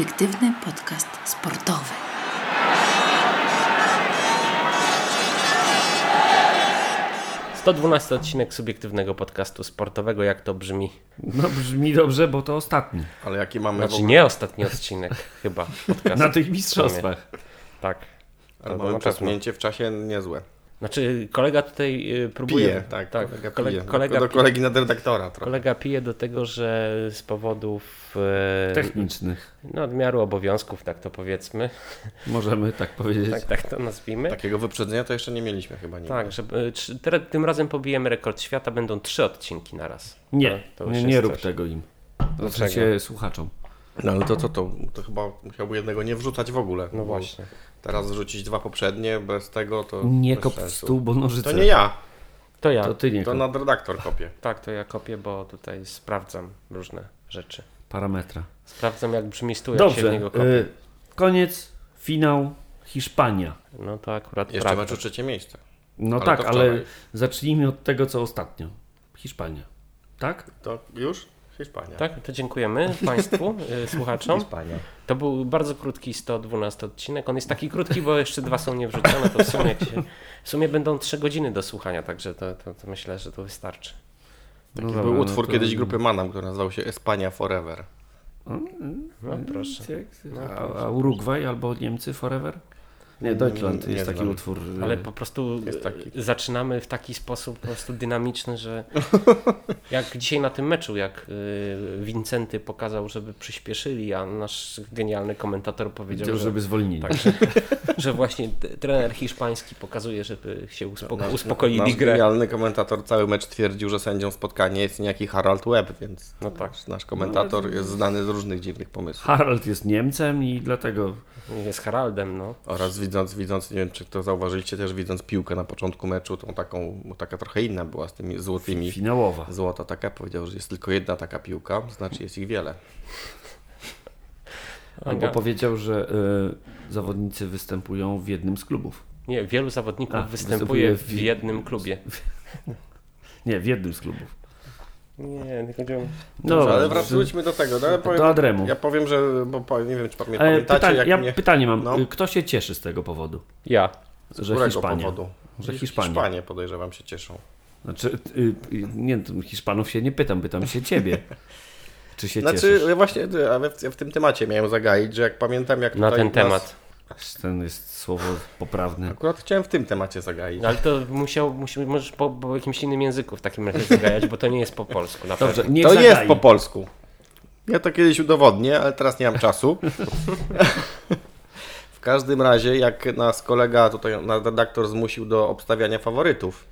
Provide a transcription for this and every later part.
Subiektywny podcast sportowy. To 12 odcinek subiektywnego podcastu sportowego. Jak to brzmi? No brzmi dobrze, bo to ostatni. Ale jaki mamy Znaczy nie ostatni odcinek chyba podcastu. Na tych mistrzostwach. Tak. Ale To mamy przesunięcie w czasie niezłe. Znaczy kolega tutaj y, próbuje... Pije, tak. kolega, kole- pije. kolega, do kolegi nadredaktora trochę. kolega pije do tego, że z powodów e, Technicznych. no, odmiaru obowiązków, tak to powiedzmy, Możemy tak powiedzieć. tak, tak to nazwijmy. Takiego wyprzedzenia to jeszcze nie mieliśmy chyba nigdy. Tak, że y, teraz- tym razem pobijemy rekord świata, będą trzy odcinki na raz. Nie, To- to nie, nie rób coś. tego im. Dlaczego? Słuchaczom. No ale to co to? To chyba musiałby jednego nie wrzucać w ogóle. No właśnie. Teraz wrzucić dwa poprzednie, bez tego to Nie kop w stół, bo nożyce. To nie ja, To ja. To ty nie to nadredaktor kopie. Tak, to ja kopię, bo tutaj sprawdzam różne rzeczy. Parametra. Sprawdzam jak brzmi stół, jak się w Dobrze. niego kopie. y, koniec, finał, Hiszpania. No to akurat Jeszcze prawda. mecz o trzecie miejsce. No Ale tak, ale zacznijmy od tego, co ostatnio. Hiszpania. Tak? To już? Hiszpania. Tak, to dziękujemy Państwu, y, słuchaczom. Hiszpania. To był bardzo krótki 112 odcinek. On jest taki krótki, bo jeszcze dwa są niewrzucone. To w sumie, się, w sumie będą trzy godziny do słuchania, także to, to, to myślę, że to wystarczy. No Taki dobra, był no utwór to- kiedyś grupy Manam, który nazywał się Espania Forever. No proszę. A, a Urugwaj albo Niemcy forever? Nie, Deutschland Nie jest taki znam. utwór. y, Ale po prostu Jest taki. zaczynamy w taki sposób po prostu dynamiczny, że jak dzisiaj na tym meczu, jak y, Wincenty pokazał, żeby przyspieszyli, a nasz genialny komentator powiedział, Chciał, że, żeby zwolnili. tak, że, że właśnie trener hiszpański pokazuje, żeby się uspoko- Nasz- uspokoili Nasz grę. genialny komentator cały mecz twierdził, że sędzią spotkania jest niejaki Harald Webb, więc No tak. nasz komentator jest znany z różnych dziwnych pomysłów. Harald jest Niemcem i dlatego Jest Haraldem, no. Oraz widząc, widząc, nie wiem czy to zauważyliście też, widząc piłkę na początku meczu, tą taką, bo taka trochę inna była z tymi złotymi. finałowa. Złota taka, powiedział, że jest tylko jedna taka piłka, znaczy jest ich wiele. Albo powiedział, że y, zawodnicy występują w jednym z klubów. Nie, wielu zawodników A, występuje występuje w w- jednym klubie. Nie, w jednym z klubów. Nie, nie chodziło. No, Dobrze, ale wróćmy do tego. No, ja powiem, do Adremu. Ja powiem, że, bo powiem, nie wiem czy pamię- E, pamiętacie, pytanie, jak ja mnie... pytanie mam. No. Kto się cieszy z tego powodu? Ja. Z że Hiszpania. powodu? Że Hiszpania. Hiszpanie podejrzewam się cieszą. Znaczy, y, y, nie, Hiszpanów się nie pytam, pytam się ciebie. Czy się Znaczy, cieszysz? ja właśnie ja w, ja w tym temacie miałem zagaić, że jak pamiętam jak Na ten nas- temat. Ten jest słowo poprawne. Akurat chciałem w tym temacie zagaić. No, ale to musiał, musi, możesz po, po jakimś innym języku w takim razie zagajać, bo to nie jest po polsku. Na Dobrze, niech to zagai. jest po polsku. Ja to kiedyś udowodnię, ale teraz nie mam czasu. w każdym razie, jak nas kolega, tutaj nasz redaktor zmusił do obstawiania faworytów,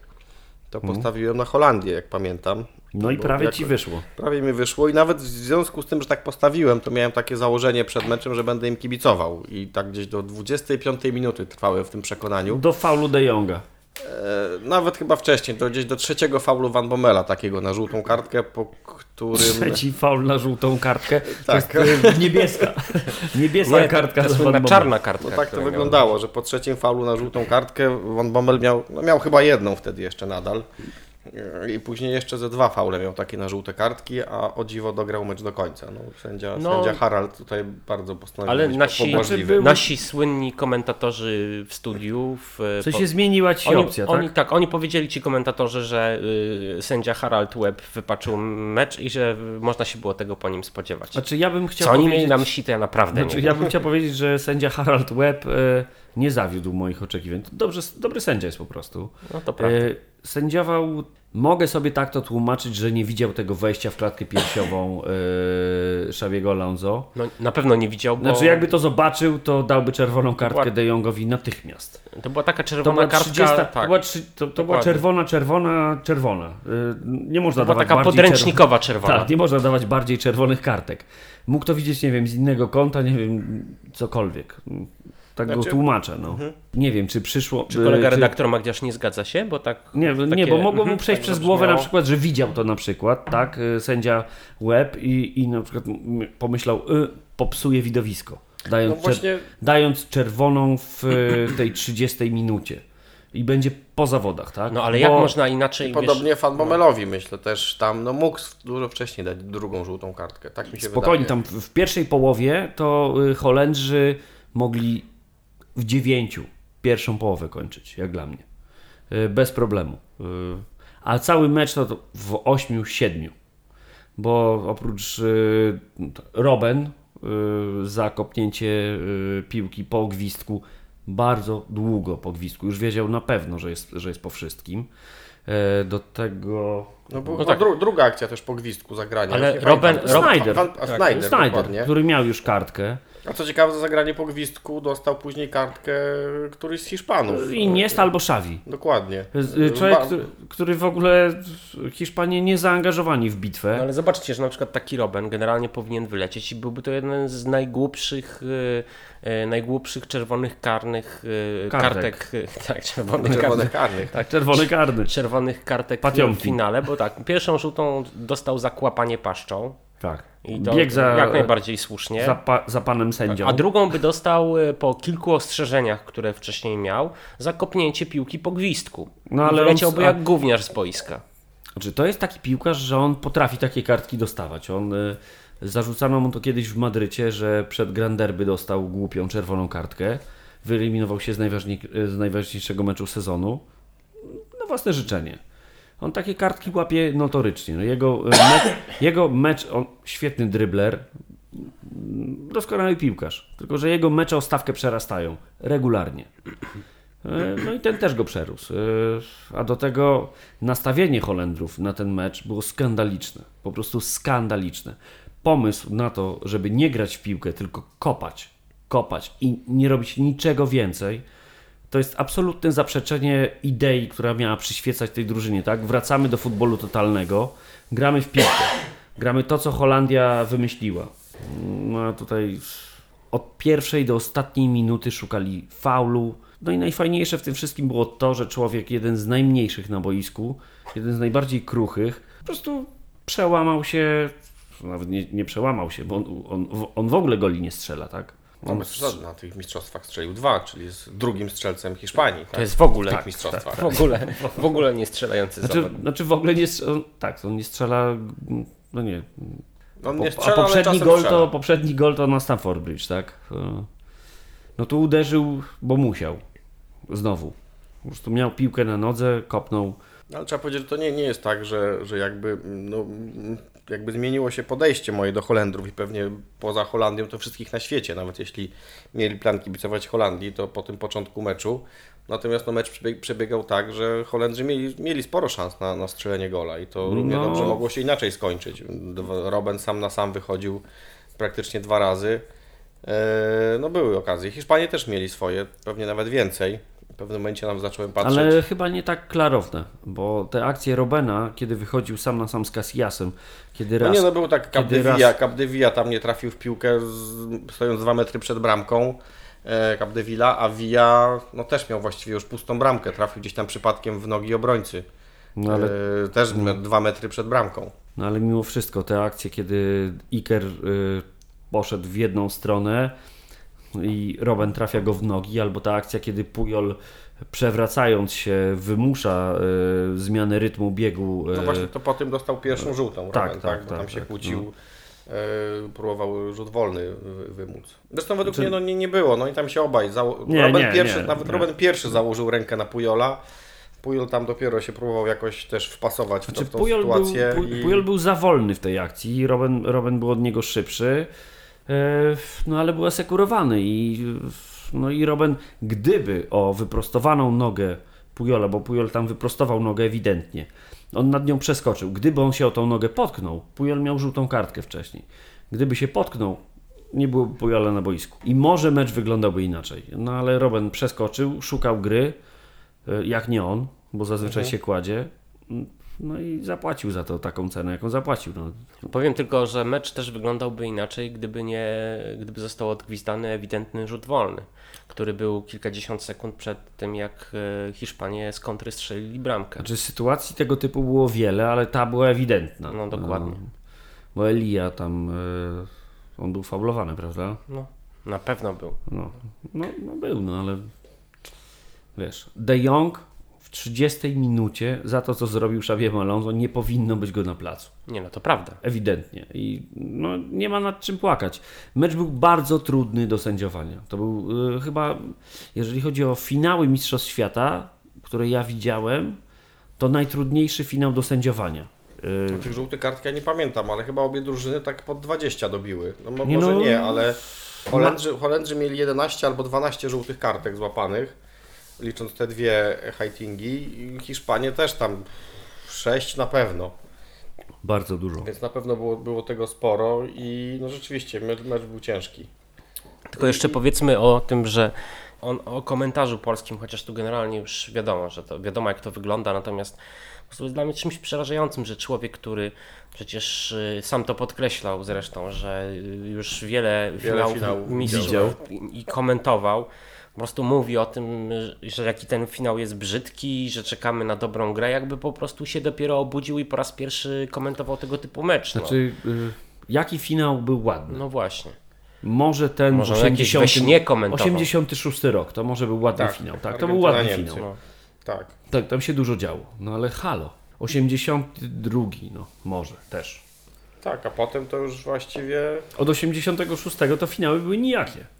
to postawiłem na Holandię, jak pamiętam. No i prawie ci wyszło. Prawie mi wyszło i nawet w związku z tym, że tak postawiłem, to miałem takie założenie przed meczem, że będę im kibicował. I tak gdzieś do 25 minuty trwałem w tym przekonaniu. Do faulu De Jonga. E, nawet chyba wcześniej, to gdzieś do trzeciego faulu Van Bommela, takiego na żółtą kartkę, po którym... Trzeci faul na żółtą kartkę. Tak. To jest y, niebieska. Niebieska Nie, kartka to z słynna Van czarna kartka. No tak to wyglądało, że po trzecim faulu na żółtą kartkę Van Bommel miał, no miał chyba jedną wtedy jeszcze nadal. I później jeszcze ze dwa faule miał takie na żółte kartki, a o dziwo dograł mecz do końca. No, sędzia, No. sędzia Harald tutaj bardzo postanowił Ale być nasi, pobłażliwy. był- nasi słynni komentatorzy w studiu. W, Co po- się zmieniła ci oni, opcja, oni, tak? tak, oni powiedzieli ci komentatorzy, że y, sędzia Harald Webb wypaczył mecz i że y, można się było tego po nim spodziewać. Znaczy ja bym chciał Co oni powiedzieć... mieli na myśli, to ja naprawdę Znaczy, nie ja bym chciał powiedzieć, że sędzia Harald Webb e, nie zawiódł moich oczekiwań. Dobrze, dobry sędzia jest po prostu. No to prawda. Sędziował, mogę sobie tak to tłumaczyć, że nie widział tego wejścia w klatkę piersiową e, Xaviego Alonso. No, na pewno nie widział, bo Znaczy jakby to zobaczył, to dałby czerwoną kartkę była- De Jongowi natychmiast. to była taka To czerwona była, kartka. 30, to, tak, była, trzy- to, to była czerwona, czerwona, czerwona. E, nie można to była dawać taka bardziej podręcznikowa czerw- czerwona. Tak, nie można dawać bardziej czerwonych kartek. Mógł to widzieć, nie wiem, z innego kąta, nie wiem, cokolwiek. Tak go Znaczy- tłumaczę, no. Nie wiem, czy przyszło... Czy kolega e, redaktor Magdziarz nie zgadza się? Bo tak. Nie, nie, takie- bo mogło mu Mhm, przejść tak przez głowę na brzmiało. przykład, że widział to na przykład, tak, y, sędzia Web i, i na przykład pomyślał, y, popsuje widowisko, dając, No właśnie- czer- dając czerwoną w y, tej 30 minucie. i będzie po zawodach, tak? No ale jak Bo- można inaczej, I wiesz, podobnie Fan Bomelowi myślę też tam, no mógł dużo wcześniej dać drugą żółtą kartkę, tak mi się Spokojnie, wydaje. tam w w pierwszej połowie to y, Holendrzy mogli w dziewięciu pierwszą połowę kończyć, jak dla mnie. Y, Bez problemu. Y, A cały mecz to w ośmiu, siedmiu. Bo oprócz y, Robben y, za kopnięcie piłki po gwizdku, bardzo długo po gwizdku, już wiedział na pewno, że jest, że jest po wszystkim. Do tego No, bo, No no tak. dru, druga akcja też po gwizdku zagrania. Ale Już nie Robben- pamiętam. Rob- Snyder. A Snyder, Snyder, który miał już kartkę. A co ciekawe, za zagranie po gwizdku dostał później kartkę któryś z Hiszpanów. Iniesta albo Xavi. Dokładnie. Z- Człowiek, który, który w ogóle Hiszpanie nie zaangażowani w bitwę. No ale zobaczcie, że na przykład taki Robben generalnie powinien wylecieć i byłby to jeden z najgłupszych, y, y, najgłupszych czerwonych karnych y, Kartek. kartek. y, tak, czerwonych Czerwonych karnych. Tak, czerwony karny. Czerwonych kartek Pationki. w finale, bo tak, pierwszą żółtą dostał za kłapanie paszczą Tak. I to Bieg za, jak najbardziej słusznie. za, pa, za panem sędzią. A drugą by dostał y, po kilku ostrzeżeniach, które wcześniej miał, za kopnięcie piłki po gwizdku. No, No ale ale on- jak gówniarz z boiska. Znaczy, to jest taki piłkarz, że on potrafi takie kartki dostawać. On y, zarzucano mu to kiedyś w Madrycie, że przed Grand Derby dostał głupią czerwoną kartkę. Wyeliminował się z, najważniej, z najważniejszego meczu sezonu. Na własne życzenie. On takie kartki łapie notorycznie. No jego, y, mecz, jego mecz, on świetny drybler, mm, doskonały piłkarz. Tylko, że jego mecze o stawkę przerastają regularnie. E, No i ten też go przerósł. E, A do tego nastawienie Holendrów na ten mecz było skandaliczne. Po prostu skandaliczne. Pomysł na to, żeby nie grać w piłkę, tylko kopać, kopać i nie robić niczego więcej, to jest absolutne zaprzeczenie idei, która miała przyświecać tej drużynie. Tak? Wracamy do futbolu totalnego, gramy w piłkę, gramy to, co Holandia wymyśliła. No tutaj od pierwszej do ostatniej minuty szukali faulu. No i najfajniejsze w tym wszystkim było to, że człowiek, jeden z najmniejszych na boisku, jeden z najbardziej kruchych, po prostu przełamał się, nawet nie, nie przełamał się, bo on, on, on w ogóle goli nie strzela, tak? No, przesady, na tych mistrzostwach strzelił dwa, czyli jest drugim strzelcem Hiszpanii. Tak? To jest w ogóle, w tych mistrzostwach. w ogóle, w ogóle nie strzelający Znaczy, zawodnik. znaczy w ogóle nie strzela, tak, on nie strzela, no nie, On nie a strzela, ale poprzedni gol, strzela. to, poprzedni gol to na Stamford Bridge, tak? E, No tu uderzył, bo musiał. Znowu. Po prostu miał piłkę na nodze, kopnął. Ale trzeba powiedzieć, że to nie, nie jest tak, że, że jakby, no, jakby zmieniło się podejście moje do Holendrów i pewnie poza Holandią to wszystkich na świecie, nawet jeśli mieli plan kibicować Holandii, to po tym początku meczu. Natomiast no, mecz przebieg, przebiegał tak, że Holendrzy mieli, mieli sporo szans na, na strzelenie gola i to równie No. dobrze mogło się inaczej skończyć. Robben sam na sam wychodził praktycznie dwa razy. E, No były okazje. Hiszpanie też mieli swoje, pewnie nawet więcej. W pewnym momencie nam zacząłem patrzeć. Ale chyba nie tak klarowne, bo te akcje Robena, kiedy wychodził sam na sam z Casillasem, kiedy No raz... nie, no był tak Capdevia, raz- Capdevia tam nie trafił w piłkę stojąc dwa metry przed bramką e, Capdevila, a Villa no też miał właściwie już pustą bramkę, trafił gdzieś tam przypadkiem w nogi obrońcy. No ale, E, też me- dwa metry przed bramką. no ale mimo wszystko te akcje, kiedy Iker y, poszedł w jedną stronę i Robben trafia go w nogi, albo ta akcja, kiedy Pujol przewracając się wymusza y, zmianę rytmu biegu. No y, właśnie to po tym dostał pierwszą żółtą, tak, Robben, tak, tak, bo tak, tam się tak, kłócił. e, Próbował rzut wolny wy- wymóc. Zresztą według Czy- mnie no, nie, nie było. No i tam się obaj. Zało... Nie, Robben nie, pierwszy, nie, nawet nie. Robben pierwszy założył rękę na Pujola. Pujol tam dopiero się próbował jakoś też wpasować w, to, Znaczy, w tą Pujol, był, sytuację. Pu- i- Pujol był za wolny w tej akcji, Robin, Robin był od niego szybszy, e, no ale był asekurowany i, no i Robin, gdyby o wyprostowaną nogę Pujola, bo Pujol tam wyprostował nogę ewidentnie, on nad nią przeskoczył, gdyby on się o tą nogę potknął, Pujol miał żółtą kartkę wcześniej, gdyby się potknął, nie było Pujola na boisku. I może mecz wyglądałby inaczej, no ale Robin przeskoczył, szukał gry, e, jak nie on, bo zazwyczaj się kładzie. No i zapłacił za to taką cenę, jaką zapłacił. No. Powiem tylko, że mecz też wyglądał inaczej, gdyby nie, gdyby został odgwizdany ewidentny rzut wolny, który był kilkadziesiąt sekund przed tym, jak e, Hiszpanie z kontry strzelili bramkę. Znaczy sytuacji tego typu było wiele, ale ta była ewidentna. No dokładnie. Bo Elia tam, e, on był faulowany, prawda? No, na pewno był. No, no, no był, no ale Wiesz, De Jong w 30 minucie za to, co zrobił Xavier Alonso, nie powinno być go na placu. Nie no, to prawda. Ewidentnie. I no, nie ma nad czym płakać. Mecz był bardzo trudny do sędziowania. To był y, chyba, jeżeli chodzi o finały Mistrzostw Świata, które ja widziałem, to najtrudniejszy finał do sędziowania. Y, Tych żółtych kartki ja nie pamiętam, ale chyba obie drużyny tak pod 20 dobiły. No, mo- Nie może no. nie, ale Holendrzy, Holendrzy mieli 11 albo 12 żółtych kartek złapanych, licząc te dwie hajtingi. i Hiszpanie też tam 6 na pewno, bardzo dużo. więc na pewno było, było tego sporo i no rzeczywiście mecz, mecz był ciężki. Tylko jeszcze powiedzmy o tym, że on, o komentarzu polskim, chociaż tu generalnie już wiadomo, że to wiadomo jak to wygląda, natomiast po prostu jest dla mnie czymś przerażającym, że człowiek, który przecież y, sam to podkreślał zresztą, że y, już wiele, Wiele finałów widział. i komentował, po prostu mówi o tym, że- jaki ten finał jest brzydki, że czekamy na dobrą grę, jakby po prostu się dopiero obudził i po raz pierwszy komentował tego typu mecz. No, Znaczy, y, jaki finał był ładny? no właśnie. Może ten Może w on jakieś we śnie komentował. 86 rok, to może był ładny Tak, finał. Tak, to był ładny Niemcy. finał. No. Tak. Tak, tam się dużo działo. No ale halo. 82, no może też. Tak, a potem to już właściwie Od 86 to finały były nijakie.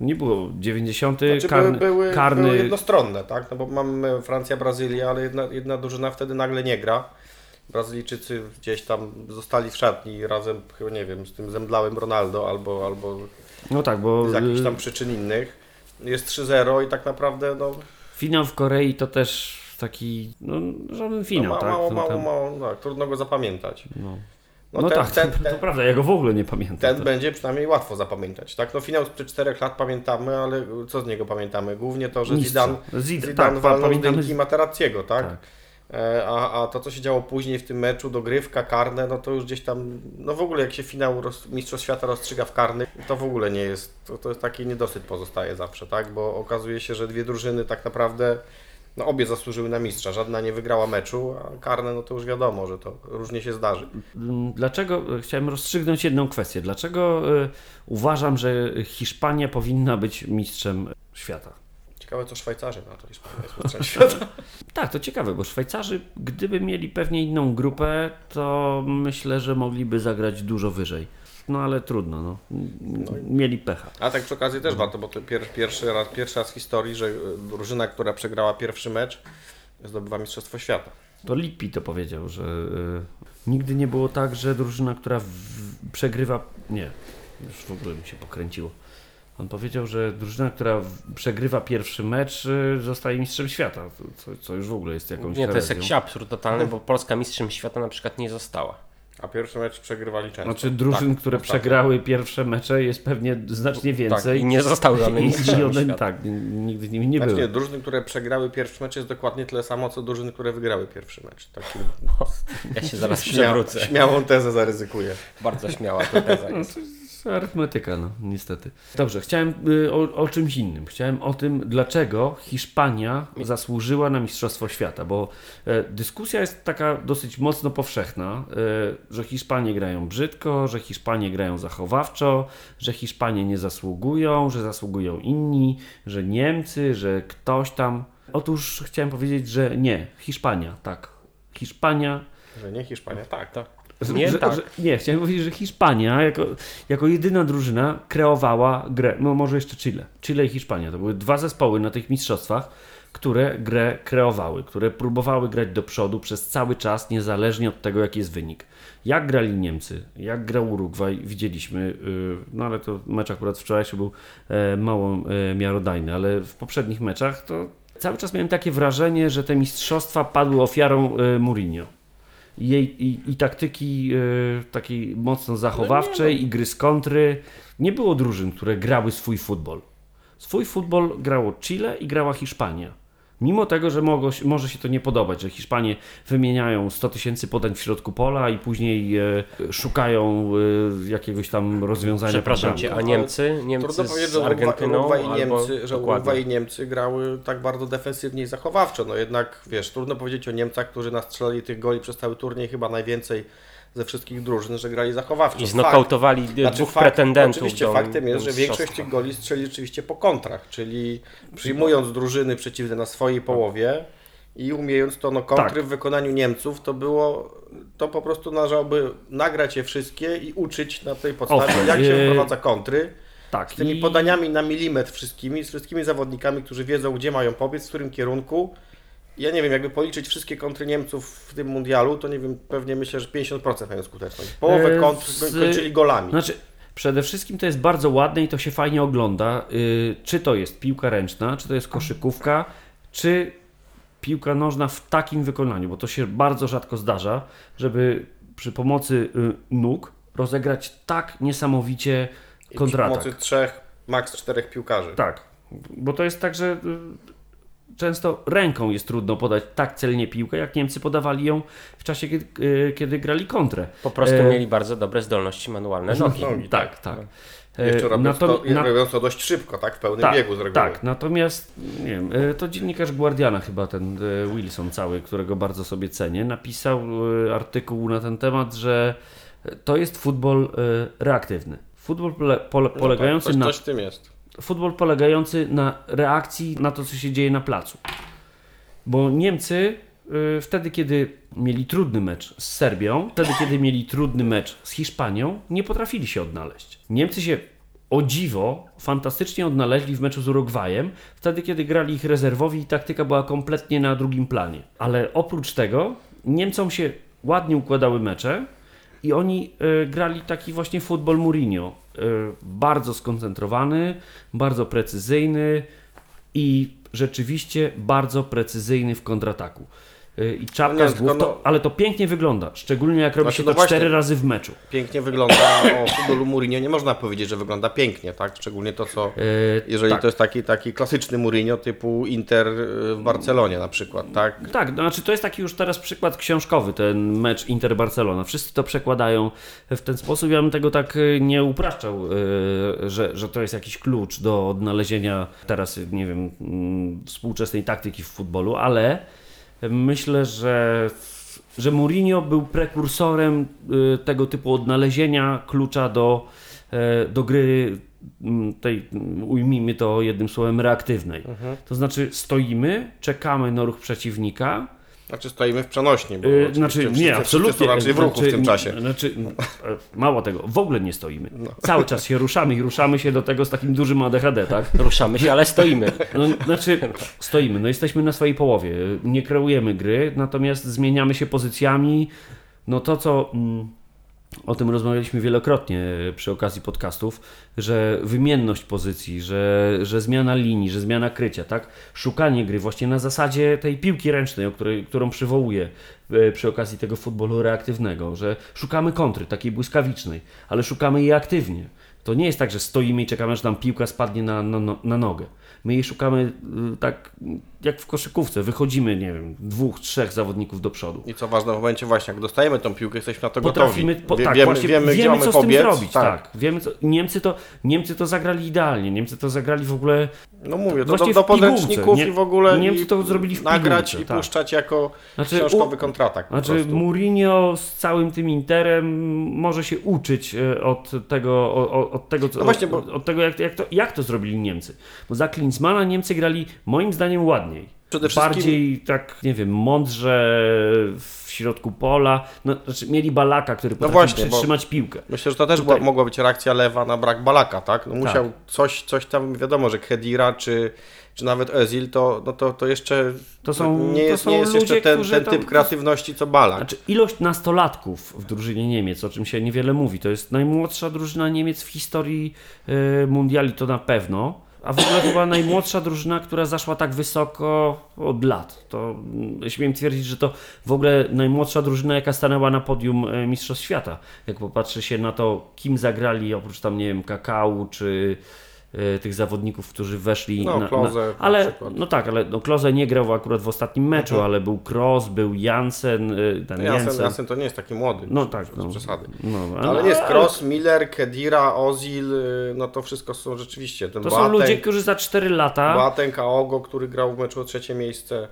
Nie było 90. Znaczy karny, były, były, karny były jednostronne, tak? No bo mamy Francja, Brazylia, ale jedna, jedna drużyna wtedy nagle nie gra. Brazylijczycy gdzieś tam zostali w szatni razem, chyba nie wiem, z tym zemdlałym Ronaldo albo, albo No tak, bo z jakichś y, tam przyczyn innych. Jest 3-0 i tak naprawdę no, finał w Korei to też taki, no żaden finał, no ma, tak? mało, No, mało, tam- mało, tak, trudno go zapamiętać. no. No, No ten, tak, ten, to, ten, to prawda, ja go w ogóle nie pamiętam. ten będzie przynajmniej łatwo zapamiętać, tak? No finał sprzed 4 lat pamiętamy, ale co z niego pamiętamy? Głównie to, że Mistrza. Zidane, Zid- Zidane tak, walnął z pamiętamy- dynki Materazziego, tak? tak. E, A, a to, co się działo później w tym meczu, dogrywka, karne, no to już gdzieś tam, no w ogóle jak się finał roz, Mistrzostw Świata rozstrzyga w karnych, to w ogóle nie jest, to, to jest taki niedosyt pozostaje zawsze, tak? Bo okazuje się, że dwie drużyny tak naprawdę, no obie zasłużyły na mistrza, żadna nie wygrała meczu, a karne, no to już wiadomo, że to różnie się zdarzy. Dlaczego chciałem rozstrzygnąć jedną kwestię? Dlaczego y, uważam, że Hiszpania powinna być mistrzem świata? Ciekawe, co Szwajcarzy na to Hiszpania jest mistrzem świata. Tak, to ciekawe, bo Szwajcarzy, gdyby mieli pewnie inną grupę, to myślę, że mogliby zagrać dużo wyżej. No ale trudno, no. Mieli pecha. A tak przy okazji też warto, bo to pier, pierwszy, raz, pierwszy raz w historii, że e, drużyna, która przegrała pierwszy mecz, zdobywa Mistrzostwo Świata. To Lippi to powiedział, że y, nigdy nie było tak, że drużyna, która w, przegrywa. Nie, już w ogóle mi się pokręciło. On powiedział, że drużyna, która w, przegrywa pierwszy mecz, y, zostaje mistrzem świata. Co, co już w ogóle jest jakąś Nie, to jest herezją. jakiś absurd totalny, bo Polska mistrzem świata na przykład nie została. A pierwszy mecz przegrywali często. Znaczy drużyn, Tak, które ostatnio. przegrały pierwsze mecze jest pewnie znacznie Tak, więcej. i nie zostały one I- one, tak, nigdy nimi nie Znaczy były. nie, drużyny, które przegrały pierwszy mecz jest dokładnie tyle samo, co drużyny, które wygrały pierwszy mecz. Takim Ja się zaraz śmia- przewrócę. śmiałą tezę zaryzykuję. Bardzo śmiała to teza jest. Arytmetyka, no, niestety. Dobrze, chciałem y, o, o czymś innym. Chciałem o tym, dlaczego Hiszpania zasłużyła na Mistrzostwo Świata, bo e, dyskusja jest taka dosyć mocno powszechna, e, że Hiszpanie grają brzydko, że Hiszpanie grają zachowawczo, że Hiszpanie nie zasługują, że zasługują inni, że Niemcy, że ktoś tam. Otóż chciałem powiedzieć, że nie, Hiszpania, tak. Hiszpania Że nie Hiszpania, tak. Tak. Nie, że, tak. Że, nie, chciałem powiedzieć, że Hiszpania jako, jako jedyna drużyna kreowała grę. No może jeszcze Chile. Chile i Hiszpania. To były dwa zespoły na tych mistrzostwach, które grę kreowały, które próbowały grać do przodu przez cały czas, niezależnie od tego, jaki jest wynik. Jak grali Niemcy, jak grał Urugwaj, widzieliśmy, yy, no ale to mecz akurat wczorajszy był e, mało e, miarodajny, ale w poprzednich meczach to cały czas miałem takie wrażenie, że te mistrzostwa padły ofiarą e, Mourinho jej i, i taktyki e, takiej mocno zachowawczej i gry z kontry. Nie było drużyn, które grały swój futbol. Swój futbol grało Chile i grała Hiszpania. Mimo tego, że mogło, może się to nie podobać, że Hiszpanie wymieniają 100 tysięcy podań w środku pola i później e, szukają e, jakiegoś tam rozwiązania Przepraszam cię, a Niemcy? Niemcy Trudno powiedzieć, że Argentyną Urugwaj i albo... Niemcy, że. Urugwaj i Niemcy grały tak bardzo defensywnie i zachowawczo. No jednak, wiesz, trudno powiedzieć o Niemcach, którzy nastrzelali tych goli przez cały turniej chyba najwięcej ze wszystkich drużyn, że grali zachowawczo. I Fakt- znokautowali Znaczy, dwóch fakt- pretendentów Oczywiście do faktem jest, że większość tych goli strzeli rzeczywiście po kontrach, czyli przyjmując drużyny przeciwne na swojej połowie i umiejąc to, no kontry Tak. w wykonaniu Niemców, to było, to po prostu należałoby nagrać je wszystkie i uczyć na tej podstawie, Owszem, jak się yy, wprowadza kontry, Tak. z tymi i- podaniami na milimetr wszystkimi, z wszystkimi zawodnikami, którzy wiedzą, gdzie mają pobiec, w którym kierunku. Ja nie wiem, jakby policzyć wszystkie kontry Niemców w tym mundialu, to nie wiem, pewnie myślę, że 50% mają skuteczność. Połowę E, kontr z- kończyli golami. Znaczy, przede wszystkim to jest bardzo ładne i to się fajnie ogląda. Yy, czy to jest piłka ręczna, czy to jest koszykówka, czy piłka nożna w takim wykonaniu, bo to się bardzo rzadko zdarza, żeby przy pomocy y, nóg rozegrać tak niesamowicie I przy kontratak. pomocy trzech, maks czterech piłkarzy. Tak, bo to jest tak, że często ręką jest trudno podać tak celnie piłkę, jak Niemcy podawali ją w czasie, kiedy, y, kiedy grali kontrę. Po prostu E, mieli bardzo dobre zdolności manualne nogi. Nogi, Tak, tak. Jeszcze E, robiąc, natom- to, na- robiąc to dość szybko, tak? W pełnym tak, biegu z reguły. tak, natomiast nie wiem, e, to dziennikarz Guardiana chyba ten e, Wilson cały, którego bardzo sobie cenię, napisał e, artykuł na ten temat, że to jest futbol e, reaktywny. Futbol pole, pole, No polegający tak, coś, na coś w tym jest. Futbol polegający na reakcji na to, co się dzieje na placu. Bo Niemcy y, wtedy, kiedy mieli trudny mecz z Serbią, wtedy, kiedy mieli trudny mecz z Hiszpanią, nie potrafili się odnaleźć. Niemcy się o dziwo fantastycznie odnaleźli w meczu z Urugwajem, wtedy, kiedy grali ich rezerwowi i taktyka była kompletnie na drugim planie. Ale oprócz tego Niemcom się ładnie układały mecze, i oni y, grali taki właśnie futbol Mourinho. Y, bardzo skoncentrowany, bardzo precyzyjny i rzeczywiście bardzo precyzyjny w kontrataku. Y, I czapka No z głów, to, ale to pięknie wygląda, szczególnie jak robi Znaczy, się no to właśnie- cztery razy w meczu. Pięknie wygląda o futbolu Mourinho. Nie można powiedzieć, że wygląda pięknie, tak? Szczególnie to, co... Y, Jeżeli tak. to jest taki, taki klasyczny Mourinho typu Inter y, w Barcelonie na przykład, tak? Tak, no, znaczy to jest taki już teraz przykład książkowy, ten mecz Inter-Barcelona. Wszyscy to przekładają w ten sposób. Ja bym tego tak nie upraszczał, że, że to jest jakiś klucz do odnalezienia teraz, nie wiem, mm, współczesnej taktyki w futbolu, ale myślę, że, że Mourinho był prekursorem y, tego typu odnalezienia klucza do, e, do gry mm, tej, mm, ujmijmy to jednym słowem, reaktywnej. To znaczy stoimy, czekamy na ruch przeciwnika, Znaczy stoimy w przenośni, bo Yy, znaczy, wszyscy- nie, wszyscy absolutnie. są raczej w ruchu w znaczy, tym czasie. No. Znaczy, e, mało tego, w ogóle nie stoimy. Cały czas się ruszamy i ruszamy się do tego z takim dużym ADHD, tak? Ruszamy się, ale stoimy. No, znaczy, stoimy, no jesteśmy na swojej połowie, nie kreujemy gry, natomiast zmieniamy się pozycjami. No to, co mm, o tym rozmawialiśmy wielokrotnie przy okazji podcastów, że wymienność pozycji, że, że zmiana linii, że zmiana krycia, tak? Szukanie gry właśnie na zasadzie tej piłki ręcznej, o której, którą przywołuję e, przy okazji tego futbolu reaktywnego, że szukamy kontry, takiej błyskawicznej, ale szukamy jej aktywnie. To nie jest tak, że stoimy i czekamy, aż nam piłka spadnie na, na, na nogę. My jej szukamy y, tak jak w koszykówce. Wychodzimy, nie wiem, dwóch, trzech zawodników do przodu. I co ważne w momencie właśnie, jak dostajemy tą piłkę, jesteśmy na to Potrafimy, gotowi. po, tak, wiemy, właśnie, wiemy, gdzie mamy co z tym zrobić. Tak. Wiemy, co, Niemcy, to, Niemcy to zagrali idealnie. Niemcy to zagrali w ogóle. No mówię, to do, do podręczników Nie- i w ogóle Niemcy to zrobili w nagrać pigułce, i tak. puszczać jako Znaczy, książkowy kontratak Znaczy. Mourinho z całym tym Interem może się uczyć e, od tego, o- o- od tego, co, No właśnie, bo- od, od tego jak, jak, to, jak to zrobili Niemcy. Bo za Klinsmana Niemcy grali moim zdaniem ładniej. Przede wszystkim- Bardziej tak, nie wiem, mądrze w środku pola. No, znaczy, mieli Balaka, który potrafił właśnie, przytrzymać piłkę. Myślę, że to też była, mogła być reakcja lewa na brak Balaka, tak? No musiał coś, coś tam, wiadomo, że Khedira czy, czy nawet Özil, to, no to, to jeszcze To są- nie to jest, są nie jest jeszcze ludzie, ten, którzy ten tam- typ kreatywności co Balak. Znaczy, ilość nastolatków w drużynie Niemiec, o czym się niewiele mówi, to jest najmłodsza drużyna Niemiec w historii e, mundiali, to na pewno. A w ogóle chyba najmłodsza drużyna, która zaszła tak wysoko od lat. To mm, śmiem twierdzić, że to w ogóle najmłodsza drużyna, jaka stanęła na podium e, Mistrzostw Świata. Jak popatrzy się na to, kim zagrali, oprócz tam, nie wiem, Kakao czy, tych zawodników, którzy weszli No, na, Klose na, na ale przykład. no tak, ale no, Klose nie grał akurat w ostatnim meczu, ale był Kroos, był Jansen, y, ten Jansen, Jensen. Jansen to nie jest taki młody. No tak, no. przesady. No, Ale nie jest Cross, Miller, Kedira, Ozil, y, no to wszystko są rzeczywiście. Ten To są ludzie, którzy za 4 lata Boateng, Aogo, który grał w meczu o trzecie miejsce.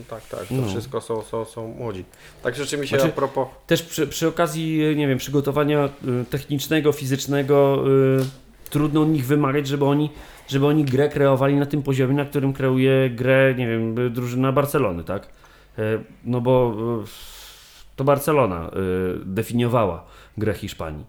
y, tak, tak, to No. wszystko są, są, są młodzi. Tak rzeczywiście Znaczy- a propos... też przy, przy okazji, nie wiem, przygotowania y, technicznego, fizycznego, y, trudno od nich wymagać, żeby oni, żeby oni grę kreowali na tym poziomie, na którym kreuje grę, nie wiem, drużyna Barcelony, tak? Y, No bo y, to Barcelona y, definiowała grę Hiszpanii.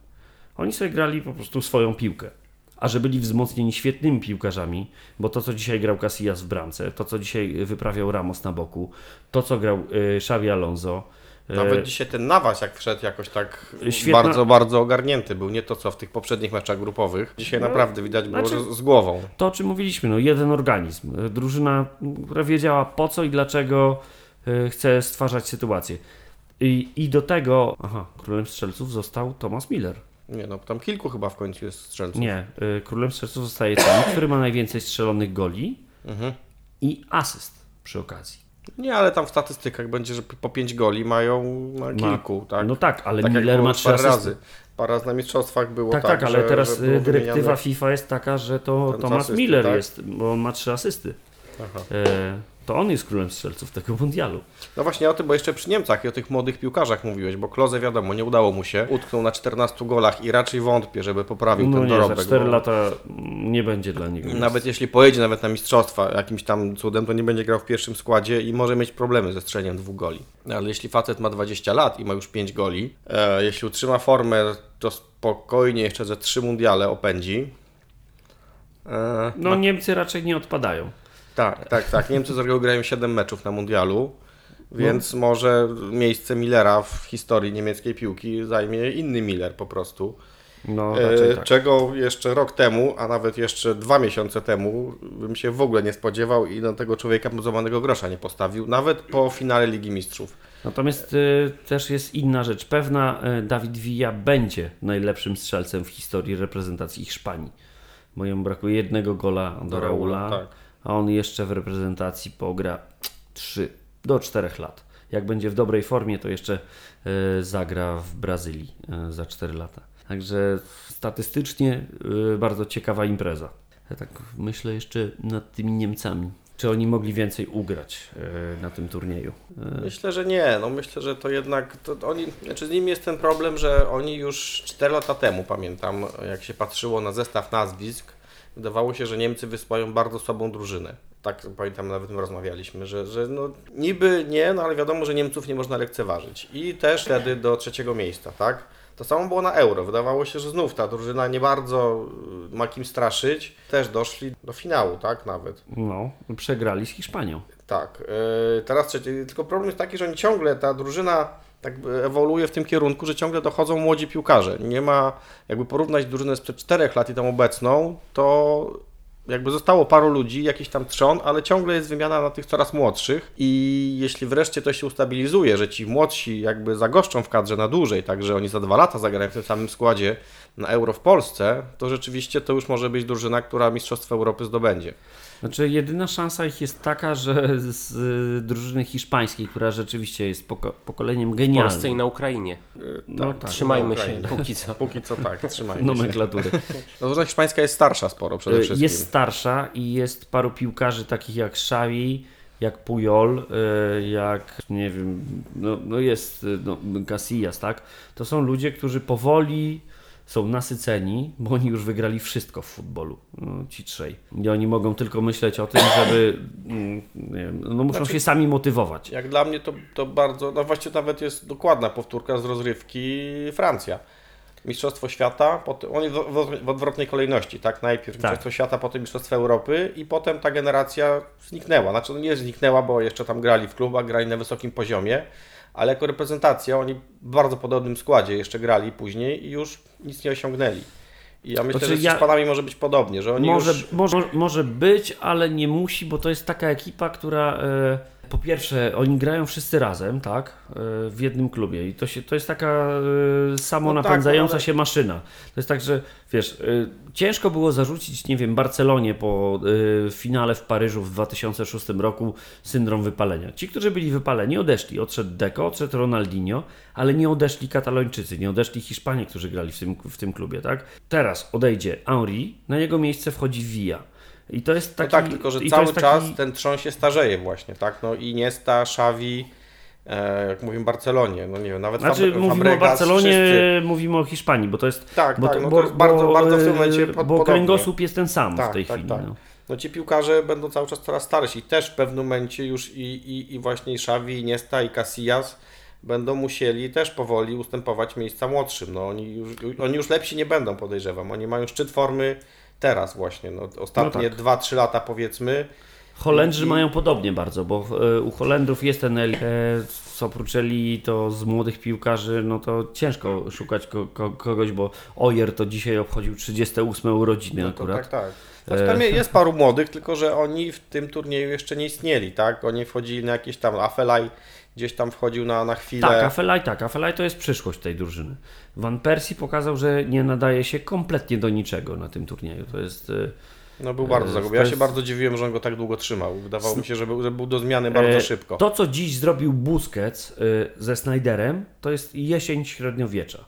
Oni sobie grali po prostu swoją piłkę. A że byli wzmocnieni świetnymi piłkarzami, bo to, co dzisiaj grał Casillas w bramce, to, co dzisiaj wyprawiał Ramos na boku, to, co grał Xavi Alonso, Nawet dzisiaj ten Nawas jak wszedł jakoś tak Świetna- bardzo, bardzo ogarnięty był. Nie to co w tych poprzednich meczach grupowych. Dzisiaj naprawdę widać było, znaczy- z głową. to, o czym mówiliśmy, no jeden organizm. Y, Drużyna, która wiedziała po co i dlaczego y, chce stwarzać sytuację. I, I do tego, aha, królem strzelców został Thomas Miller. Nie no, tam kilku chyba w końcu jest strzelców. Nie, królem strzelców zostaje ten, który ma najwięcej strzelonych goli Mhm. i asyst przy okazji. Nie, ale tam w statystykach będzie, że po 5 goli mają na kilku, tak? No tak, ale tak Miller ma trzy parę asysty. razy. Parę razy na mistrzostwach było Tak, tak, tak, ale że, teraz że y, dyrektywa FIFA jest taka, że to Thomas asysty, Miller tak? jest, bo on ma trzy asysty. Aha. E, to on jest królem strzelców tego mundialu. No właśnie o tym, bo jeszcze przy Niemcach i o tych młodych piłkarzach mówiłeś, bo Kloze wiadomo, nie udało mu się. Utknął na 14 golach i raczej wątpię, żeby poprawił No ten nie, za dorobek. 4 bo lata nie będzie dla niego. Nawet jeśli pojedzie nawet na mistrzostwa jakimś tam cudem, to nie będzie grał w pierwszym składzie i może mieć problemy ze strzeleniem dwóch goli. No, Ale jeśli facet ma 20 lat i ma już 5 goli, e, jeśli utrzyma formę, to spokojnie jeszcze ze 3 mundiale opędzi. E, No Niemcy raczej nie odpadają. Tak, tak, tak. Niemcy z reguły grają 7 meczów na mundialu, więc No. może miejsce Millera w historii niemieckiej piłki zajmie inny Miller po prostu. No E, tak. Czego jeszcze rok temu, a nawet jeszcze dwa miesiące temu bym się w ogóle nie spodziewał i na tego człowieka bym złamanego grosza nie postawił, nawet po finale Ligi Mistrzów. Natomiast y, też jest inna rzecz. Pewna y, Dawid Villa będzie najlepszym strzelcem w historii reprezentacji Hiszpanii. Bo jemu brakuje jednego gola do Do Raula, Raula, tak. A on jeszcze w reprezentacji pogra 3 do 4 lat. Jak będzie w dobrej formie, to jeszcze y, zagra w Brazylii y, za 4 lata. Także statystycznie y, bardzo ciekawa impreza. Ja tak myślę jeszcze nad tymi Niemcami. Czy oni mogli więcej ugrać na tym turnieju? Myślę, że nie. No myślę, że to jednak to oni, znaczy z nimi jest ten problem, że oni już 4 lata temu, pamiętam, jak się patrzyło na zestaw nazwisk, wydawało się, że Niemcy wysłają bardzo słabą drużynę. Tak pamiętam, nawet my rozmawialiśmy, że, że no, niby nie, no ale wiadomo, że Niemców nie można lekceważyć. I też wtedy do trzeciego miejsca, tak? To samo było na Euro. Wydawało się, że znów ta drużyna nie bardzo y, ma kim straszyć. Też doszli do finału, tak? Nawet. No, przegrali z Hiszpanią. Tak, yy, teraz trzeci, tylko problem jest taki, że oni ciągle, ta drużyna tak ewoluuje w tym kierunku, że ciągle dochodzą młodzi piłkarze. Nie ma, jakby porównać drużynę sprzed 4 lat i tą obecną, to jakby zostało paru ludzi, jakiś tam trzon, ale ciągle jest wymiana na tych coraz młodszych i jeśli wreszcie to się ustabilizuje, że ci młodsi jakby zagoszczą w kadrze na dłużej, tak że oni za dwa lata zagrają w tym samym składzie na Euro w Polsce, to rzeczywiście to już może być drużyna, która Mistrzostwo Europy zdobędzie. Znaczy, jedyna szansa ich jest taka, że z y, drużyny hiszpańskiej, która rzeczywiście jest poko- pokoleniem W Polsce i genialnym. na Ukrainie. No tak, Trzymajmy na się póki co. Póki co tak, trzymajmy się. nomenklatury. No, drużyna hiszpańska jest starsza sporo przede Y, wszystkim. Jest starsza i jest paru piłkarzy takich jak Xavi, jak Puyol, y, jak nie wiem, no, no jest y, no, Casillas, tak? To są ludzie, którzy powoli są nasyceni, bo oni już wygrali wszystko w futbolu, no, ci trzej. I oni mogą tylko myśleć o tym, żeby, mm, wiem, no muszą Znaczy- się sami motywować. Jak dla mnie to, to bardzo, no właściwie nawet jest dokładna powtórka z rozrywki Francja. Mistrzostwo Świata, potem, oni w odwrotnej kolejności, tak? Najpierw Tak. Mistrzostwo Świata, potem Mistrzostwo Europy i potem ta generacja zniknęła. Znaczy no nie zniknęła, bo jeszcze tam grali w klubach, grali na wysokim poziomie, ale jako reprezentacja oni w bardzo podobnym składzie jeszcze grali później i już nic nie osiągnęli. I ja myślę, Znaczy, że z ja- Hiszpanami może być podobnie, że oni Może, już... może, może być, ale nie musi, bo to jest taka ekipa, która e, Po pierwsze, oni grają wszyscy razem, tak? e, W jednym klubie i to, się, to jest taka e, samonapędzająca No tak, się maszyna. To jest tak, że wiesz, e, ciężko było zarzucić, nie wiem, Barcelonie po finale w Paryżu w 2006 roku syndrom wypalenia. Ci, którzy byli wypaleni, odeszli. Odszedł Deco, odszedł Ronaldinho, ale nie odeszli Katalończycy, nie odeszli Hiszpanie, którzy grali w tym, w tym klubie, tak? Teraz odejdzie Henri, na jego miejsce wchodzi Villa. I to jest No taki... tak, tylko że i cały czas taki- ten trzon się starzeje właśnie, tak? No Iniesta, Xavi, e, jak mówimy Barcelonie, no nie wiem, nawet Znaczy, Fab- mówimy o Fabregas, Barcelonie, wszyscy. mówimy o Hiszpanii, bo to jest. Tak, bo tak, no to jest bardzo- bardzo w tym momencie pod- Bo podobnie. kręgosłup jest ten sam w Tak, tej tak, chwili. tak. No. No ci piłkarze będą cały czas coraz starsi i też w pewnym momencie już i, i, i właśnie Xavi, Iniesta i Casillas będą musieli też powoli ustępować miejsca młodszym. No oni już, oni już lepsi nie będą, podejrzewam. Oni mają szczyt formy teraz właśnie, no, ostatnie No 2-3 lata powiedzmy. Holendrzy I- mają podobnie bardzo, bo e, u Holendrów jest ten e, z oprócz Eli to z młodych piłkarzy, no to ciężko szukać ko, ko, kogoś, bo Ojer to dzisiaj obchodził 38 urodziny No akurat. tak, tak. Znaczy, tam jest paru młodych, tylko że oni w tym turnieju jeszcze nie istnieli, tak? Oni wchodzili na jakieś tam, Afelaj gdzieś tam wchodził na, na chwilę. Tak, Afelaj tak, Afelaj to jest przyszłość tej drużyny. Van Persie pokazał, że nie nadaje się kompletnie do niczego na tym turnieju. To jest... e, No był bardzo E, zagubiony. Ja się jest- bardzo dziwiłem, że on go tak długo trzymał. Wydawało mi się, że był, że był do zmiany bardzo E, szybko. To, co dziś zrobił Busquets ze Snyderem, to jest jesień średniowiecza.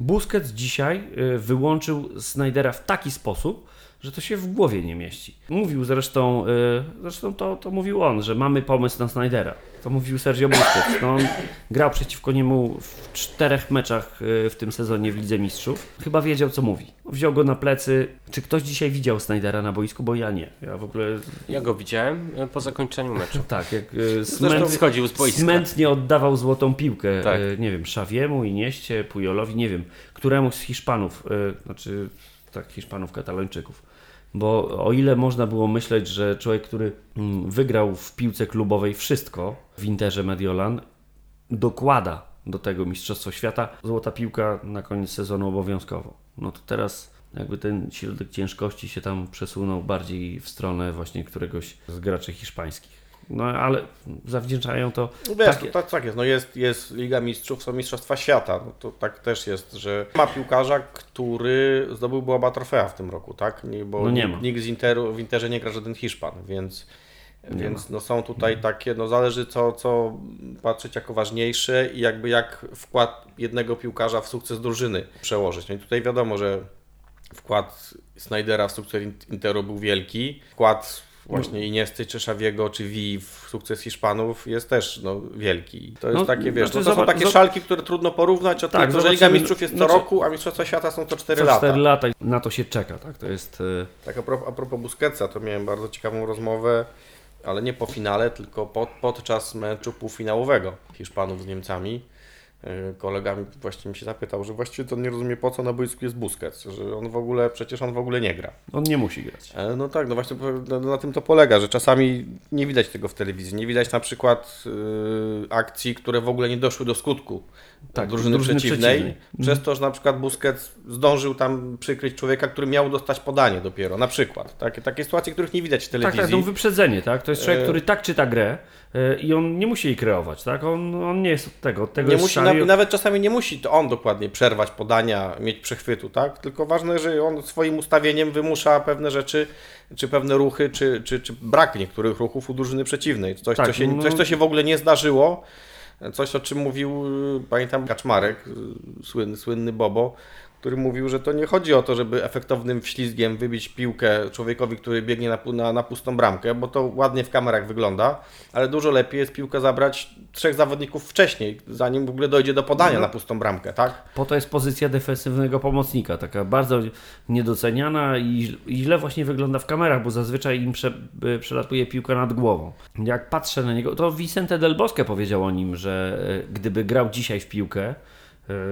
Busquets dzisiaj wyłączył Snydera w taki sposób, że to się w głowie nie mieści. Mówił zresztą, y, zresztą to, to mówił on, że mamy pomysł na Snydera. To mówił Sergio Busquets. No, on grał przeciwko niemu w czterech meczach y, w tym sezonie w Lidze Mistrzów. Chyba wiedział, co mówi. Wziął go na plecy. Czy ktoś dzisiaj widział Snydera na boisku? Bo ja nie. Ja w ogóle Ja go widziałem e, po zakończeniu meczu. tak, jak Zresztą Smęt, schodził z boiska. Smętnie oddawał złotą piłkę, Tak. y, nie wiem, Szawiemu, Inieście, Pujolowi, nie wiem, któremuś z Hiszpanów, znaczy tak, Hiszpanów, Katalończyków. Bo o ile można było myśleć, że człowiek, który mm, wygrał w piłce klubowej wszystko w Interze Mediolan, dokłada do tego Mistrzostwo Świata, złota piłka na koniec sezonu obowiązkowo. No to teraz jakby ten środek ciężkości się tam przesunął bardziej w stronę właśnie któregoś z graczy hiszpańskich. No ale zawdzięczają to No Wiesz, takie- to, tak, tak jest. No jest, jest Liga Mistrzów, są Mistrzostwa Świata. No to tak też jest, że ma piłkarza, który zdobyłby oba trofea w tym roku, tak? Nie, bo No nie nikt, ma. nikt z Interu, w Interze nie gra żaden Hiszpan, więc, Nie więc no są tutaj takie, no zależy co, co patrzeć jako ważniejsze i jakby jak wkład jednego piłkarza w sukces drużyny przełożyć. No i tutaj wiadomo, że wkład Snydera w sukces Interu był wielki, wkład właśnie Iniesty, czy Szawiego, czy Vi w sukces Hiszpanów jest też no, wielki. To jest No, takie, wiesz, znaczy no, to są takie szalki, które trudno porównać, o Tak, tym, że Liga Mistrzów jest co znaczy- roku, a Mistrzostwa Świata są co 4 co lata. 4 lata. Na to się czeka, tak? To jest. y, Tak a propos, a propos Busquetsa, to miałem bardzo ciekawą rozmowę, ale nie po finale, tylko pod, podczas meczu półfinałowego Hiszpanów z Niemcami. Yy, Kolega mi właśnie mi się zapytał, że właściwie to nie rozumie po co na boisku jest Busquets, że on w ogóle, przecież on w ogóle nie gra. On nie musi grać. E, No tak, no właśnie no, na tym to polega, że czasami nie widać tego w telewizji. Nie widać na przykład y, akcji, które w ogóle nie doszły do skutku Tak, drużyny, drużyny przeciwnej, przeciwnej. przez to, że na przykład Busquets zdążył tam przykryć człowieka, który miał dostać podanie dopiero, na przykład. Takie, takie sytuacje, których nie widać w Tak, telewizji. tak, to wyprzedzenie, tak? To jest człowiek, E- który tak czyta grę y, i on nie musi jej kreować, tak? On, on nie jest od tego. Od tego nie jest musi, szali- nawet czasami nie musi to on dokładnie przerwać podania, mieć przechwytu, tak? Tylko ważne, że on swoim ustawieniem wymusza pewne rzeczy, czy pewne ruchy, czy, czy, czy brak niektórych ruchów u drużyny przeciwnej. Coś, Tak, co się, no- coś, co się w ogóle nie zdarzyło. Coś, o czym mówił, pamiętam, Kaczmarek, y, słynny, słynny Bobo, który mówił, że to nie chodzi o to, żeby efektownym wślizgiem wybić piłkę człowiekowi, który biegnie na, na, na pustą bramkę, bo to ładnie w kamerach wygląda, ale dużo lepiej jest piłkę zabrać trzech zawodników wcześniej, zanim w ogóle dojdzie do podania No. na pustą bramkę, tak? Po to jest pozycja defensywnego pomocnika, taka bardzo niedoceniana i, i źle właśnie wygląda w kamerach, bo zazwyczaj im prze, y, przelatuje piłka nad głową. Jak patrzę na niego, to Vicente Del Bosque powiedział o nim, że y, gdyby grał dzisiaj w piłkę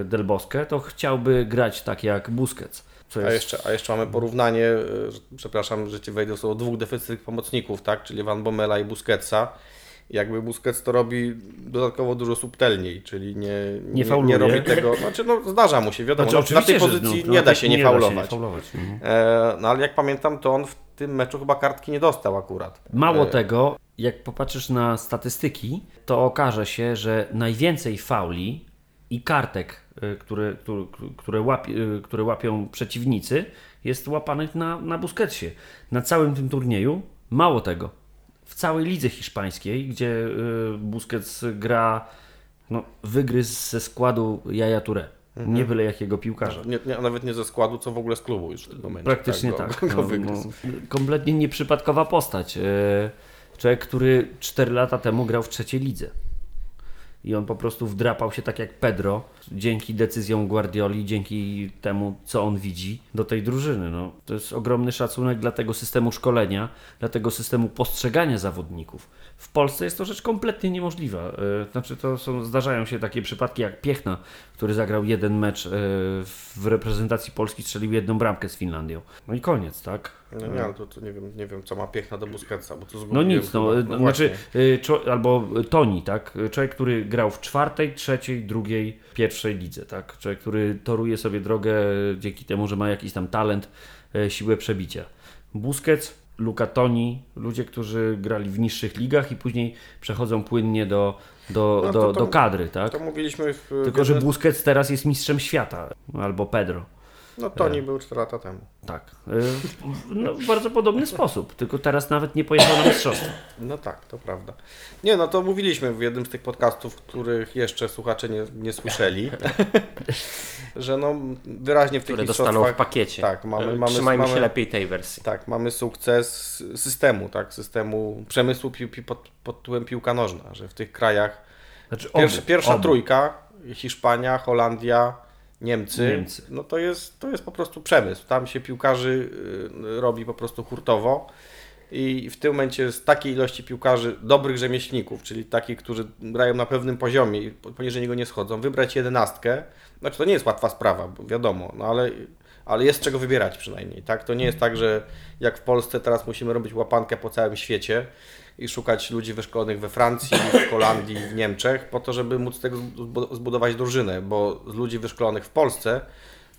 Del Bosque, to chciałby grać tak jak Busquets. Co A jest, jeszcze, a jeszcze mamy porównanie, że- przepraszam, że Ci wejdę słowo, dwóch defensywnych pomocników, tak? Czyli Van Bommela i Busquetsa. Jakby Busquets to robi dodatkowo dużo subtelniej, czyli nie, nie, fauluje. robi tego, znaczy no zdarza mu się, wiadomo, Znaczy, no, na tej pozycji no, nie no, da się nie, faulować. faulować. mhm. E, no ale jak pamiętam, to on w tym meczu chyba kartki nie dostał akurat. Mało E, tego, jak popatrzysz na statystyki, to okaże się, że najwięcej fauli i kartek, y, które, które, które, łapie, y, które łapią przeciwnicy, jest łapanych na, na Busquetsie. Na całym tym turnieju, mało tego, w całej lidze hiszpańskiej, gdzie y, Busquets gra, no, wygryzł ze składu Jaja Touré. Nie byle jakiego piłkarza. Nie, nie, nawet nie ze składu, co w ogóle z klubu już w tym momencie. Praktycznie go- tak. Go, No, no, kompletnie nieprzypadkowa postać. Człowiek, który 4 lata temu grał w trzeciej lidze. I on po prostu wdrapał się tak jak Pedro, dzięki decyzjom Guardioli, dzięki temu, co on widzi, do tej drużyny. No, to jest ogromny szacunek dla tego systemu szkolenia, dla tego systemu postrzegania zawodników. W Polsce jest to rzecz kompletnie niemożliwa. E, Znaczy, to są, zdarzają się takie przypadki jak Piechna, który zagrał jeden mecz e, w reprezentacji Polski, strzelił jedną bramkę z Finlandią. No i koniec, tak? No nie, ale to, to nie, wiem, nie wiem, co ma piechna do Busketsa, bo to No nic, no, chyba. no znaczy, y, czo- albo Toni, tak? Człowiek, który grał w czwartej, trzeciej, drugiej, pierwszej lidze, tak? Człowiek, który toruje sobie drogę dzięki temu, że ma jakiś tam talent, e, siłę przebicia. Busquets, Luca Toni, ludzie, którzy grali w niższych ligach i później przechodzą płynnie do, do, No do, to- to- do kadry, tak? To mówiliśmy w... Tylko, że Busquets teraz jest mistrzem świata, albo Pedro. No Toni był 4 lata temu. Tak. Y, No, w bardzo podobny sposób, tylko teraz nawet nie pojechał na mistrzostwo. No tak, to prawda. Nie, no to mówiliśmy w jednym z tych podcastów, których jeszcze słuchacze nie, nie słyszeli, że no wyraźnie w tych które dostaną w mistrzostwach... pakiecie. Tak, mamy, E, mamy, Trzymajmy mamy, się lepiej tej wersji. Tak, mamy sukces systemu, tak, systemu przemysłu piłki pod, pod tytułem piłka nożna, że w tych krajach Znaczy, pierwsza, obu, pierwsza obu. trójka, Hiszpania, Holandia, Niemcy, Niemcy. no to jest, to jest po prostu przemysł. Tam się piłkarzy y, robi po prostu hurtowo i w tym momencie z takiej ilości piłkarzy, dobrych rzemieślników, czyli takich, którzy grają na pewnym poziomie i poniżej niego nie schodzą, wybrać jedenastkę, znaczy to nie jest łatwa sprawa, bo wiadomo, no ale, ale jest czego wybierać przynajmniej, tak? To nie jest tak, że jak w Polsce teraz musimy robić łapankę po całym świecie i szukać ludzi wyszkolonych we Francji, w Holandii, w Niemczech, po to, żeby móc z tego zbu- zbudować drużynę, bo z ludzi wyszkolonych w Polsce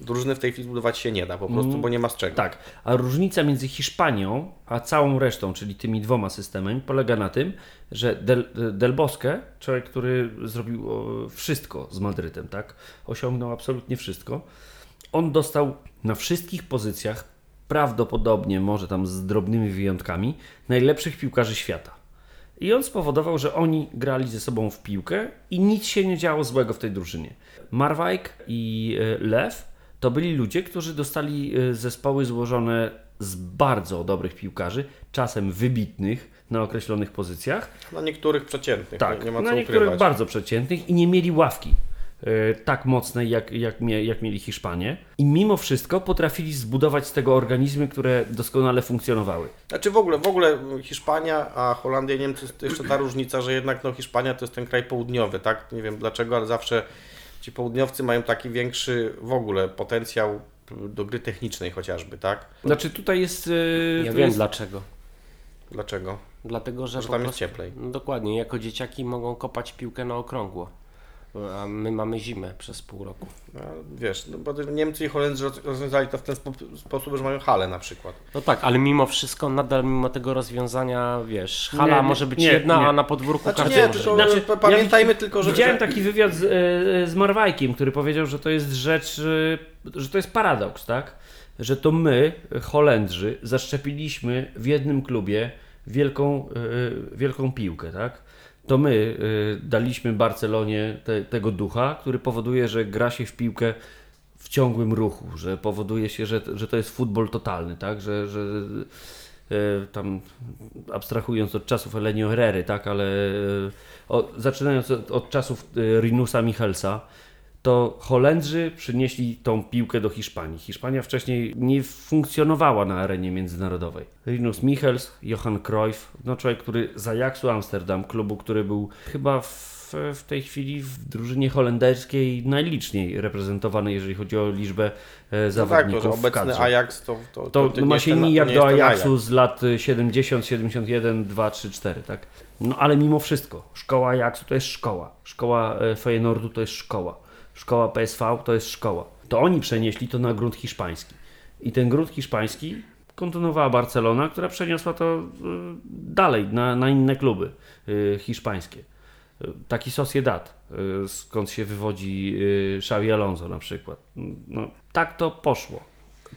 drużyny w tej chwili zbudować się nie da po prostu, bo nie ma z czego. Tak, a różnica między Hiszpanią a całą resztą, czyli tymi dwoma systemami, polega na tym, że Del, Del Bosque, człowiek, który zrobił wszystko z Madrytem, tak? Osiągnął absolutnie wszystko. On dostał na wszystkich pozycjach, prawdopodobnie, może tam z drobnymi wyjątkami, najlepszych piłkarzy świata. I on spowodował, że oni grali ze sobą w piłkę i nic się nie działo złego w tej drużynie. Marwajk i e, Lew to byli ludzie, którzy dostali e, zespoły złożone z bardzo dobrych piłkarzy, czasem wybitnych na określonych pozycjach, Na niektórych przeciętnych, tak, nie, ma na co niektórych ukrywać. bardzo przeciętnych i nie mieli ławki tak mocnej, jak, jak, mie, jak mieli Hiszpanie. I mimo wszystko potrafili zbudować z tego organizmy, które doskonale funkcjonowały. Znaczy w ogóle, w ogóle Hiszpania, a Holandia i Niemcy to jeszcze ta różnica, że jednak no, Hiszpania to jest ten kraj południowy, tak? Nie wiem dlaczego, ale zawsze ci południowcy mają taki większy w ogóle potencjał do gry technicznej chociażby, tak? Znaczy tutaj jest... e, Ja wiem jest dlaczego. Dlaczego? Dlatego, że, Że tam jest prostu, cieplej. No dokładnie, jako dzieciaki mogą kopać piłkę na okrągło. A my mamy zimę przez pół roku. No, wiesz, no, bo Niemcy i Holendrzy roz- rozwiązali to w ten spo, sposób, że mają halę na przykład. No tak, ale mimo wszystko, nadal mimo tego rozwiązania, wiesz, hala Nie, może być nie, jedna, nie. a na podwórku Znaczy każdy nie, może. tylko Znaczy, pa- pamiętajmy tylko, że... Widziałem taki wywiad z, e, z Marwajkiem, który powiedział, że to jest rzecz, e, że to jest paradoks, tak? Że to my, Holendrzy, zaszczepiliśmy w jednym klubie wielką, e, wielką piłkę, tak? To my e, daliśmy Barcelonie te, tego ducha, który powoduje, że gra się w piłkę w ciągłym ruchu, że powoduje się, że, że to jest futbol totalny, tak? Że, że e, tam abstrahując od czasów Elenio Herrery, tak, ale e, o, zaczynając od, od czasów Rinusa Michelsa, to Holendrzy przynieśli tą piłkę do Hiszpanii. Hiszpania wcześniej nie funkcjonowała na arenie międzynarodowej. Rinus Michels, Johan Cruyff, no człowiek, który z Ajaxu Amsterdam, klubu, który był chyba w, w tej chwili w drużynie holenderskiej najliczniej reprezentowany, jeżeli chodzi o liczbę e, No tak, zawodników to, że w obecny kadrze. Ajax to... To, To, to ma się ten- to nijak nie do Ajaxu Ajax. z lat y, 70, 71, 2, 3, 4, tak? No ale mimo wszystko, szkoła Ajaxu to jest szkoła, szkoła e, Feyenoordu to jest szkoła, szkoła PSV to jest szkoła. To oni przenieśli to na grunt hiszpański. I ten grunt hiszpański kontynuowała Barcelona, która przeniosła to y, dalej na, na inne kluby y, hiszpańskie. Taki Sociedad, y, skąd się wywodzi Xavi Alonso na przykład. No, tak to poszło.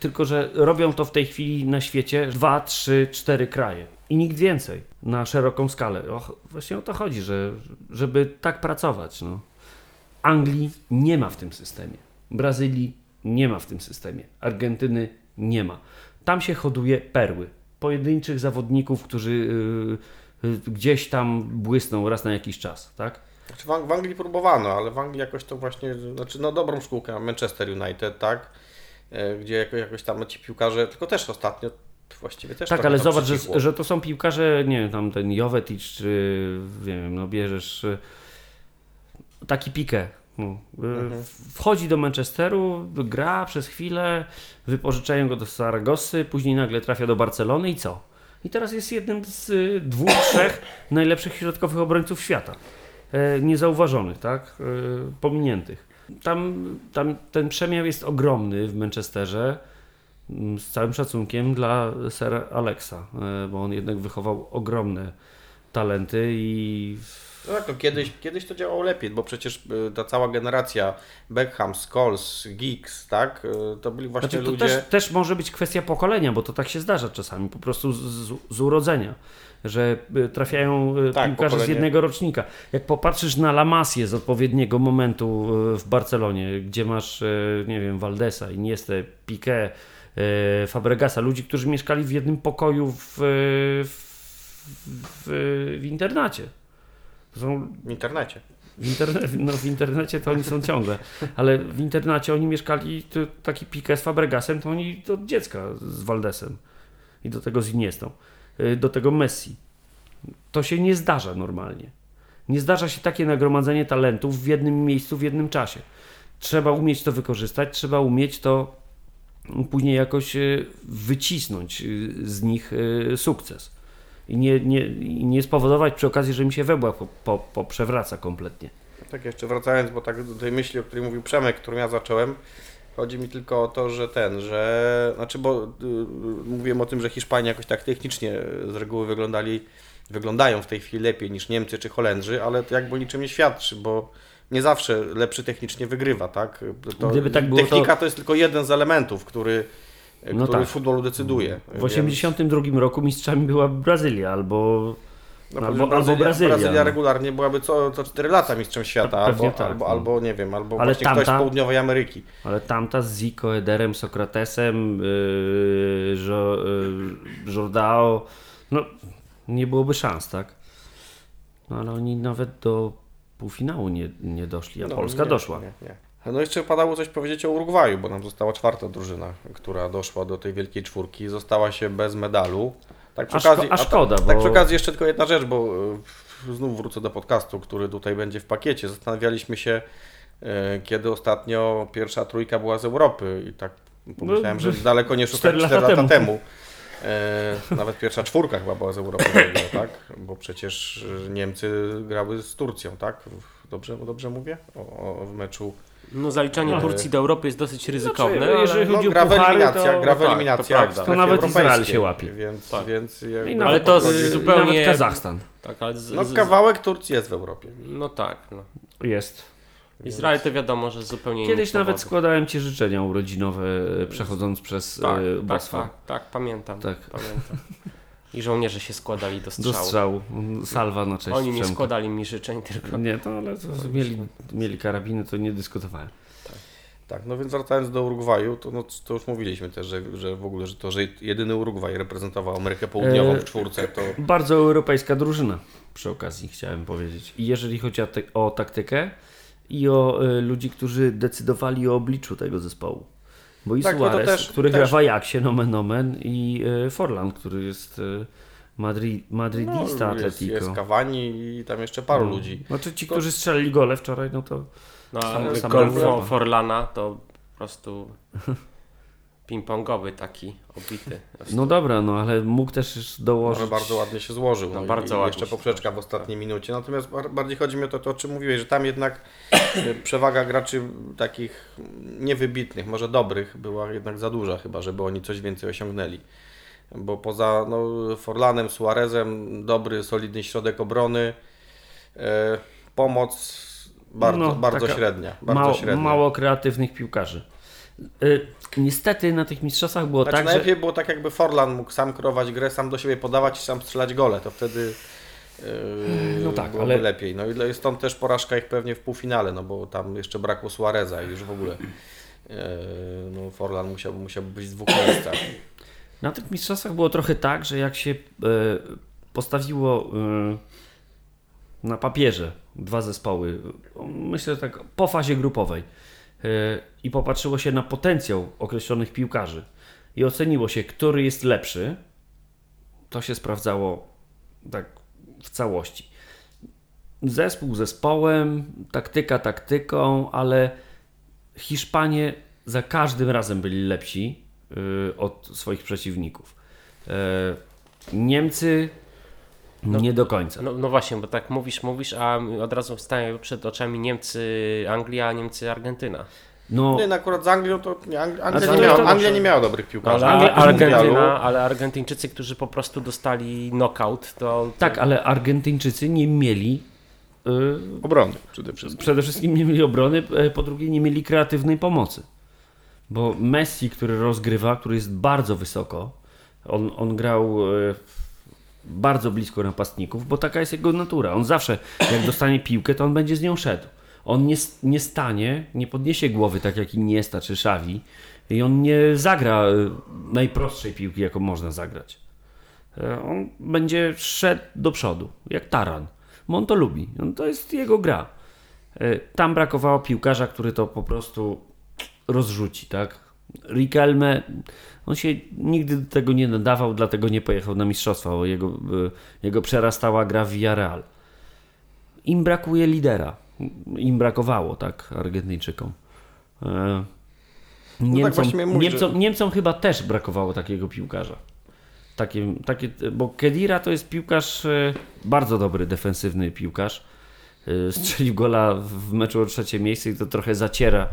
Tylko, że robią to w tej chwili na świecie dwa, trzy, cztery kraje i nikt więcej na szeroką skalę. Och, właśnie o to chodzi, że, żeby tak pracować. No. Anglii nie ma w tym systemie. Brazylii nie ma w tym systemie. Argentyny nie ma. Tam się hoduje perły. Pojedynczych zawodników, którzy y, y, gdzieś tam błysną raz na jakiś czas, tak? Znaczy w, Ang- w Anglii próbowano, ale w Anglii jakoś to właśnie, znaczy no dobrą szkółkę, Manchester United, tak? E, Gdzie jako, jakoś tam ci piłkarze, tylko też ostatnio właściwie też Tak, ale zobacz, że, że to są piłkarze, nie wiem, tam ten Jovetic, czy nie wiem, no bierzesz taki pikę. No, Mhm. Wchodzi do Manchesteru, gra przez chwilę, wypożyczają go do Saragossy, później nagle trafia do Barcelony i co? I teraz jest jednym z y, dwóch, trzech najlepszych środkowych obrońców świata. E, niezauważonych, tak? E, pominiętych. Tam, tam ten przemiał jest ogromny w Manchesterze. Mm, Z całym szacunkiem dla Sir Alexa, e, bo on jednak wychował ogromne talenty i No tak, no kiedyś, kiedyś to działało lepiej, bo przecież y, ta cała generacja Beckham, Scholes, Giggs, tak? Y, To byli właśnie Znaczy, to ludzie... też, też może być kwestia pokolenia, bo to tak się zdarza czasami, po prostu z, z, z urodzenia, że y, trafiają Tak, piłkarze z pokolenie. jednego rocznika. Jak popatrzysz na La Masię z odpowiedniego momentu w Barcelonie, gdzie masz, nie wiem, Valdesa, Iniestę, Piqué, Fabregasa, ludzi, którzy mieszkali w jednym pokoju w, w, w, w internacie. Są W internecie. w, interne, no, w internecie to oni są ciągle, ale w internacie oni mieszkali, to, taki Piqué z Fabregasem, to oni od dziecka z Valdesem i do tego z Iniestą, y, do tego Messi. To się nie zdarza normalnie. Nie zdarza się takie nagromadzenie talentów w jednym miejscu, w jednym czasie. Trzeba umieć to wykorzystać, trzeba umieć to później jakoś y, wycisnąć y, z nich sukces. I nie, nie, nie spowodować przy okazji, że mi się webła po, po, poprzewraca kompletnie. Tak jeszcze wracając, bo tak do tej myśli, o której mówił Przemek, którą ja zacząłem, chodzi mi tylko o to, że ten, że, znaczy, bo y, mówiłem o tym, że Hiszpanie jakoś tak technicznie z reguły wyglądali, wyglądają w tej chwili lepiej niż Niemcy czy Holendrzy, ale to jakby niczym nie świadczy, bo nie zawsze lepszy technicznie wygrywa, tak? To, Gdyby tak było, technika to- to... jest tylko jeden z elementów, który, No który tak. w futbolu decyduje. W 1982 roku mistrzami była Brazylia albo. No, Albo- albo, albo Brazylia, Brazylia, Brazylia no. regularnie byłaby co, co 4 lata mistrzem świata, albo, tak, albo, no. albo nie wiem, albo Ale właśnie ktoś z tamta- południowej Ameryki. Ale tamta z Zico, Ederem, Sokratesem, yy, jo, yy, Jordao. No, nie byłoby szans, tak? No ale oni nawet do półfinału nie, nie doszli, a No, Polska nie, doszła. Nie, nie. No jeszcze padało coś powiedzieć o Urugwaju, bo nam została czwarta drużyna, która doszła do tej wielkiej czwórki, została się bez medalu. Tak przy A szko- okazji, a szkoda, tak, tak bo- przy okazji jeszcze tylko jedna rzecz, bo e, znów wrócę do podcastu, który tutaj będzie w pakiecie. Zastanawialiśmy się, e, kiedy ostatnio pierwsza trójka była z Europy i tak pomyślałem, że daleko nie szukać cztery 4 lata lata, temu. temu. E, nawet pierwsza czwórka chyba była z Europy, ogóle, tak? Bo przecież Niemcy grały z Turcją, tak? Dobrze, dobrze mówię? O, o, w meczu No zaliczanie No. Turcji do Europy jest dosyć ryzykowne, Znaczy, jeżeli ale... chodzi- no, o gra w puchary, eliminacjach, to- gra w no tak, eliminacjach to prawda. w To strefie nawet Izrael się łapie. Więc, Tak. więc jakby- I Ale to zupełnie- nawet Kazachstan Tak, ale z, No kawałek Turcji jest w Europie. no tak, no. jest. Izrael to wiadomo, że zupełnie Kiedyś nawet powodów. składałem Ci życzenia urodzinowe, e, przechodząc przez tak, e, tak, tak, tak, pamiętam, Tak. pamiętam. I żołnierze się składali do do strzału. strzału. Salwa na cześć Oni nie Przemka. składali mi życzeń, tylko... Nie, to ale to mieli, mieli karabiny, to nie dyskutowałem. Tak, no więc wracając do Urugwaju, to, no, to już mówiliśmy też, że, że w ogóle, że to, że jedyny Urugwaj reprezentował Amerykę Południową E, w czwórce, to Bardzo europejska drużyna, przy okazji chciałem powiedzieć. I jeżeli chodzi o, te, o taktykę i o y, ludzi, którzy decydowali o obliczu tego zespołu. Bo i Tak, to Suarez, też- który gra też- w Ajaxie, nomen omen, i y, Forlan, który jest y, Madri, madridista no, jest, Atletico. jest Cavani i tam jeszcze paru No. ludzi. Znaczy ci, którzy strzelili gole wczoraj, no to No, Sam- a sam gol Europa. For, Forlana to po prostu ping-pongowy taki, obity. no dobra, no ale mógł też dołożyć. Może bardzo ładnie się złożył. No, No, bardzo i ładnie jeszcze poprzeczka w ostatniej minucie. Natomiast bar- bardziej chodzi mi o to, to, o czym mówiłeś, że tam jednak e, przewaga graczy takich niewybitnych, może dobrych, była jednak za duża chyba, żeby oni coś więcej osiągnęli. bo poza no, Forlanem, Suarezem, dobry, solidny środek obrony, e, pomoc bardzo, No, bardzo średnia. Bardzo mało, średnia. mało kreatywnych piłkarzy. Y, niestety na tych mistrzostwach było Znaczy tak, że... najlepiej było tak, jakby Forlan mógł sam kreować grę, sam do siebie podawać i sam strzelać gole, to wtedy yy, No tak, byłoby ale- lepiej. No i stąd też porażka ich pewnie w półfinale, no bo tam jeszcze brakło Suareza i już w ogóle yy, no, Forlan musiał, musiał być w dwóch miejscach. Na tych mistrzostwach było trochę tak, że jak się e, postawiło e, na papierze dwa zespoły, myślę tak po fazie grupowej i popatrzyło się na potencjał określonych piłkarzy i oceniło się, który jest lepszy, to się sprawdzało tak w całości. Zespół zespołem, taktyka taktyką, ale Hiszpanie za każdym razem byli lepsi y, od swoich przeciwników. E, Niemcy nie do końca. No, no właśnie, bo tak mówisz, mówisz, a od razu wstają przed oczami Niemcy, Anglia, Niemcy, Argentyna. No, Nie, no akurat z Anglią to nie, Ang- Anglia, to nie to miała, może- Anglia nie miała dobrych No, piłkarzy. ale, Anglia- ale, Argentyna, ale Argentyńczycy, którzy po prostu dostali knockout, to, to tak, ale Argentyńczycy nie mieli y, Obrony przede wszystkim. przede wszystkim nie mieli obrony, e, po drugie nie mieli kreatywnej pomocy. Bo Messi, który rozgrywa, który jest bardzo wysoko, on, on grał e, bardzo blisko napastników, bo taka jest jego natura. On zawsze, jak dostanie piłkę, to on będzie z nią szedł. On nie, nie stanie, nie podniesie głowy tak jak Iniesta czy Xavi i on nie zagra e, najprostszej piłki, jaką można zagrać. E, On będzie szedł do przodu, jak taran. Bo on to lubi. On, to jest jego gra. E, Tam brakowało piłkarza, który to po prostu rozrzuci, tak? Riquelme, on się nigdy do tego nie nadawał, dlatego nie pojechał na mistrzostwa, bo jego, e, jego przerastała gra w Villarreal. Im brakuje lidera. Im brakowało, tak, Argentyńczykom. Niemcom, właściwie mówisz, Niemcom, Niemcom chyba też brakowało takiego piłkarza. Takie, takie, bo Kedira to jest piłkarz, e, bardzo dobry defensywny piłkarz. E, Strzelił gola w meczu o trzecie miejsce i to trochę zaciera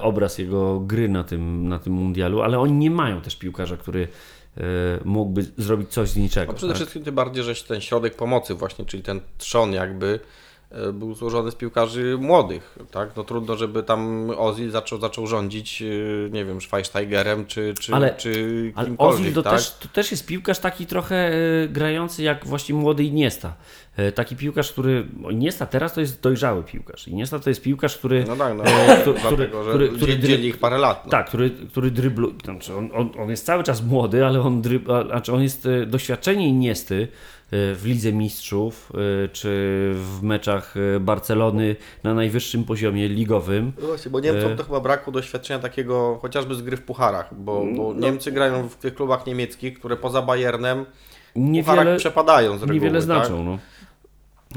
obraz jego gry na tym, na tym mundialu, ale oni nie mają też piłkarza, który e, mógłby zrobić coś z niczego. No przede tak? wszystkim tym bardziej, że ten środek pomocy właśnie, czyli ten trzon jakby e, był złożony z piłkarzy młodych, tak? No trudno, żeby tam Ozil zaczął, zaczął rządzić, e, nie wiem, Schweinsteigerem czy, czy, Ale- czy Ale Ozil to, tak? też, to też jest piłkarz taki trochę e, grający jak właśnie młody Iniesta. E, Taki piłkarz, który... Iniesta teraz to jest dojrzały piłkarz. Iniesta to jest piłkarz, który... No tak, no, e, który, dlatego, że który, który, dzie- dzieli ich parę lat. No. Tak, który, który dryblu... Znaczy on, on, on jest cały czas młody, ale on, dryb, znaczy on jest e, doświadczenie Iniesty e, w Lidze Mistrzów, e, czy w meczach e, Barcelony na najwyższym poziomie ligowym. No właśnie, bo Niemcom to chyba brakło doświadczenia takiego chociażby z gry w pucharach, bo, bo No. Niemcy grają w tych klubach niemieckich, które poza Bayernem w Niewiele, pucharach przepadają z reguły. niewiele tak? znaczą. No.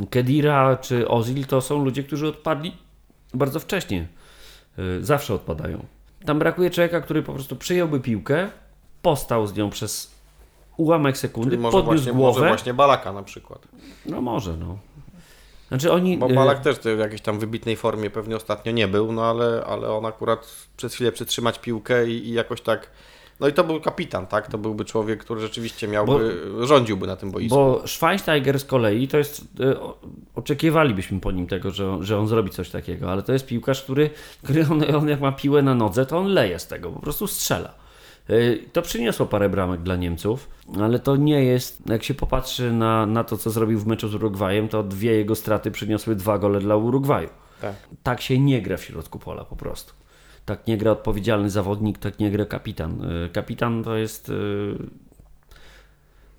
Kedira czy Ozil to są ludzie, którzy odpadli bardzo wcześnie. Y, Zawsze odpadają. Tam brakuje człowieka, który po prostu przyjąłby piłkę, postał z nią przez ułamek sekundy, Czyli może podniósł właśnie, głowę. może właśnie Balaka na przykład. No może, no. Znaczy oni... Bo y, Balak też w jakiejś tam wybitnej formie pewnie ostatnio nie był, no ale, ale on akurat przez chwilę przytrzymać piłkę i, i jakoś tak. No i to był kapitan, tak? To byłby człowiek, który rzeczywiście miałby, rządziłby na tym boisku. Bo Schweinsteiger z kolei to jest. o- Oczekiwalibyśmy po nim tego, że, on- że on zrobi coś takiego, ale to jest piłkarz, który, który on, on jak ma piłę na nodze, to on leje z tego, po prostu strzela. E, To przyniosło parę bramek dla Niemców, ale to nie jest. Jak się popatrzy na, na to, co zrobił w meczu z Urugwajem, to dwie jego straty przyniosły dwa gole dla Urugwaju. Tak. Tak się nie gra w środku pola po prostu. Tak nie gra odpowiedzialny zawodnik, tak nie gra kapitan. E, Kapitan to jest.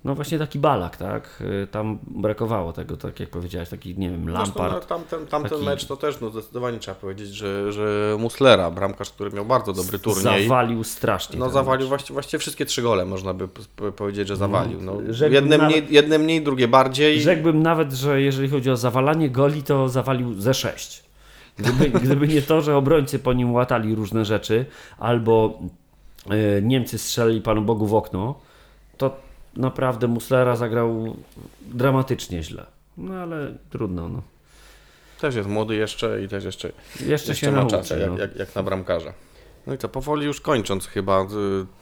No właśnie taki balak, tak? E, Tam brakowało tego, tak jak powiedziałeś, taki, nie wiem, Zresztą, no, Lampard. tamten, tamten taki- mecz to też no, zdecydowanie trzeba powiedzieć, że, że Muslera, bramkarz, który miał bardzo dobry turniej. Zawalił strasznie. No zawalił właściwie, właściwie wszystkie trzy gole, można by powiedzieć, że zawalił. No, rzekłbym jedne, nawet- mniej, jedne mniej, drugie bardziej. Rzekłbym nawet, że jeżeli chodzi o zawalanie goli, to zawalił ze sześć. Gdyby, gdyby nie to, że obrońcy po nim łatali różne rzeczy, albo e, Niemcy strzelili Panu Bogu w okno, to naprawdę Muslera zagrał dramatycznie źle. No ale trudno, no. Też jest młody jeszcze i też jeszcze, Jeszcze, się ma nauczy. czas, jak, no. jak, jak na bramkarza. No i to powoli już kończąc chyba y,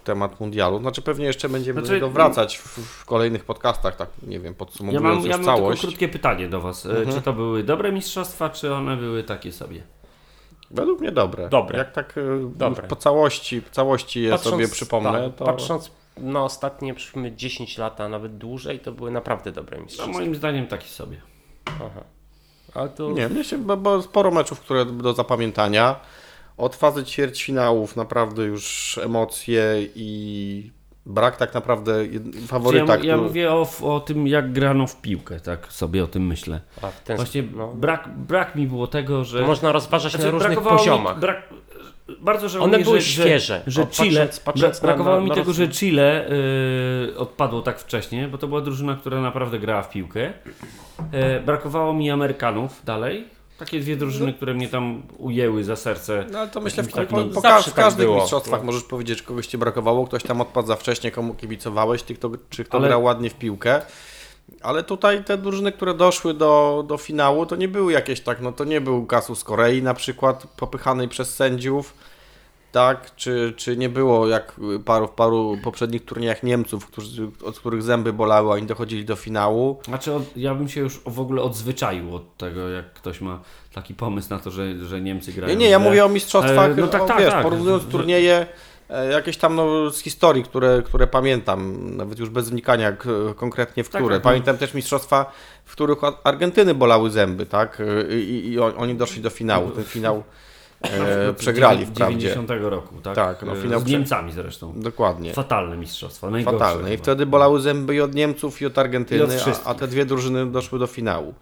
temat mundialu. Znaczy pewnie jeszcze będziemy Znaczy, do niego wracać w, w kolejnych podcastach, tak nie wiem, Ja podsumowując mam, już ja mam tylko całość. krótkie pytanie do Was. E, Czy to były dobre mistrzostwa, czy one były takie sobie? Według mnie dobre. Dobre. Jak tak y, Dobre. po całości, całości je sobie przypomnę, tak, to patrząc na ostatnie przyszły 10 lat, a nawet dłużej, to były naprawdę dobre No, mistrzostwa. moim zdaniem taki sobie. Aha. Ale to nie, mnie się, bo, bo sporo meczów, które do zapamiętania. Od fazy ćwierćfinałów naprawdę już emocje i brak tak naprawdę faworyta, ja, ja który- mówię o, o tym, jak grano w piłkę, tak sobie o tym myślę. a ten Właśnie no. brak, brak mi było tego, że... Można rozważać Znaczy, na różnych brakowało mi- poziomach. Brak, bardzo żałuję, One były że, świeże. Że, że O, patrząc- Chile, patrząc bra- na- brakowało na- mi na tego, że Chile y, odpadło tak wcześnie, bo to była drużyna, która naprawdę grała w piłkę. E, brakowało mi Amerykanów dalej. Takie dwie drużyny, które mnie tam ujęły za serce. No ale to myślę, w, po, takim- po, zawsze w tak każdych było. mistrzostwach No. możesz powiedzieć, że kogoś ci brakowało, ktoś tam odpadł za wcześnie, komu kibicowałeś, ty, kto, czy kto Ale- grał ładnie w piłkę. Ale tutaj te drużyny, które doszły do, do finału, to nie były jakieś tak, no to nie był Kasus z Korei na przykład, popychanej przez sędziów, tak, czy, czy nie było jak paru, w paru poprzednich turniejach Niemców, którzy, od których zęby bolały, a oni dochodzili do finału. Znaczy, od, ja bym się już w ogóle odzwyczaił od tego, jak ktoś ma taki pomysł na to, że, że Niemcy grają. Nie, nie, ja mówię o mistrzostwach, E, no tak, o, tak, wiesz, tak. porównując turnieje jakieś tam no, z historii, które, które pamiętam, nawet już bez wnikania k- konkretnie w Tak, które. tak, Pamiętam też mistrzostwa, w których Ar- Argentyny bolały zęby, tak? E, I, i on- oni doszli do finału. Ten finał e, przegrali w wprawdzie. 90 roku, tak? Tak, no, E, finał Z Niemcami zresztą. Dokładnie. Fatalne mistrzostwa, najgorsze. Fatalne. I chyba. wtedy bolały zęby i od Niemców, i od I Argentyny, od a, a te dwie drużyny doszły do finału.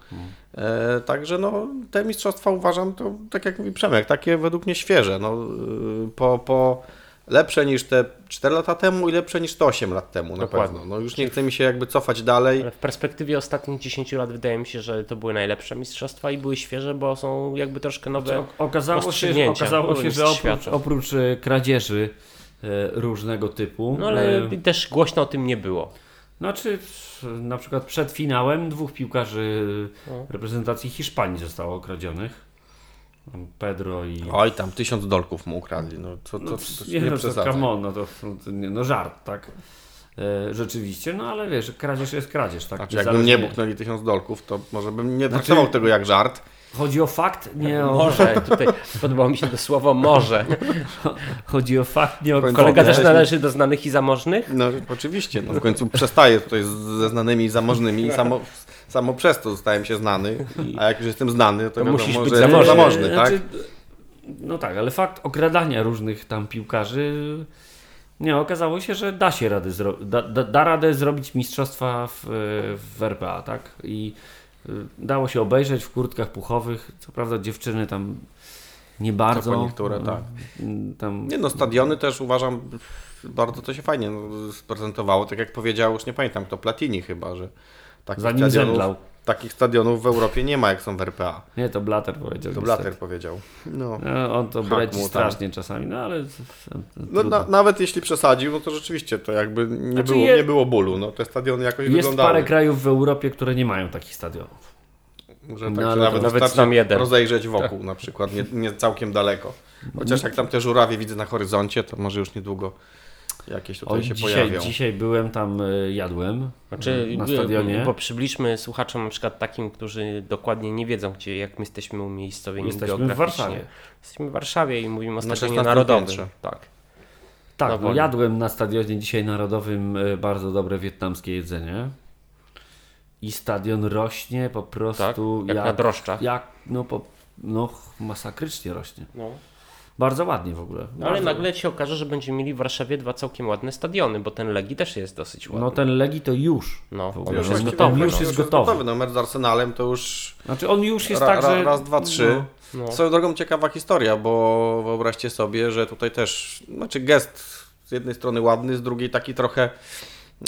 E, także no, te mistrzostwa uważam, to tak jak mówi Przemek, takie według mnie świeże. No, y, po, po lepsze niż te 4 lata temu i lepsze niż te 8 lat temu na Dokładnie. pewno. No, już nie chce mi się jakby cofać dalej. Ale w perspektywie ostatnich 10 lat wydaje mi się, że to były najlepsze mistrzostwa i były świeże, bo są jakby troszkę nowe. O- Okazało się, okazało się że oprócz, oprócz e, kradzieży e, różnego typu, No ale e, też głośno o tym nie było. znaczy na przykład przed finałem dwóch piłkarzy No. reprezentacji Hiszpanii zostało okradzionych. Pedro i... Oj, tam tysiąc dolków mu ukradli. No, to, to, to, nie, nie no, to przesadzaj. come on, no to, to nie, no żart, tak? E, rzeczywiście, no ale wiesz, kradzież jest kradzież, tak? Znaczy, jakbym nie buknęli tysiąc dolków, to może bym nie Znaczy- traktował tego jak żart. Chodzi o fakt, nie o... Może, tutaj podobało mi się to słowo może. Chodzi o fakt, nie o... końcu Kolega też należy do znanych i zamożnych? No oczywiście, no w końcu przestaję tutaj ze znanymi i zamożnymi i samo, samo przez to zostałem się znany, a jak już jestem znany, to, To wiadomo, musisz że być jestem zamożny. zamożny, tak? Znaczy, No tak, ale fakt okradania różnych tam piłkarzy. Nie, okazało się, że da się rady zro... da, da, da radę zrobić mistrzostwa w, w RPA, tak? I y, dało się obejrzeć w kurtkach puchowych. Co prawda dziewczyny tam nie bardzo. po niektóre, tak. y, Tam, Nie no, stadiony też uważam, bardzo to się fajnie no, sprezentowało, tak jak powiedział, już nie pamiętam kto, Platini chyba, że takich Zanim stadionów, zemdlał. takich stadionów w Europie nie ma jak są w RPA. Nie, to Blatter powiedział. To niestety. Blatter powiedział. No. No, on to breci tam. strasznie czasami, no ale... No, na, nawet jeśli przesadził, no to rzeczywiście to jakby nie, Znaczy było, je- nie było bólu. No, te stadiony jakoś Jest wyglądały. parę krajów w Europie, które nie mają takich stadionów. Że tak No, się ale nawet, nawet znam jeden. rozejrzeć wokół na przykład, nie, nie całkiem daleko. Chociaż jak tam te żurawie widzę na horyzoncie, to może już niedługo jakieś tutaj Oj, się dzisiaj, pojawią. dzisiaj byłem tam, y, jadłem Znaczy, na y, stadionie. Bo przybliżmy słuchaczom na przykład takim, którzy dokładnie nie wiedzą, gdzie, jak my jesteśmy umiejscowieni Jesteśmy w. Warszawie. Jesteśmy w Warszawie i mówimy o stadionie 16 narodowym. piętrze. Tak. Tak, no, jadłem na stadionie dzisiaj narodowym y, bardzo dobre wietnamskie jedzenie. I stadion rośnie po Tak? prostu Jak, na drożdżach. jak no, po, no masakrycznie rośnie. No. Bardzo ładnie w ogóle. No, ale nagle się okaże, że będziemy mieli w Warszawie dwa całkiem ładne stadiony, bo ten Legii też jest dosyć ładny. No ten Legi to już. No, on ogóle. już jest on gotowy, już no. jest gotowy. No mecz z Arsenalem to już Znaczy on już jest ra, tak, że... raz, dwa, trzy. No, No. Swoją drogą ciekawa historia, bo wyobraźcie sobie, że tutaj też, znaczy gest z jednej strony ładny, z drugiej taki trochę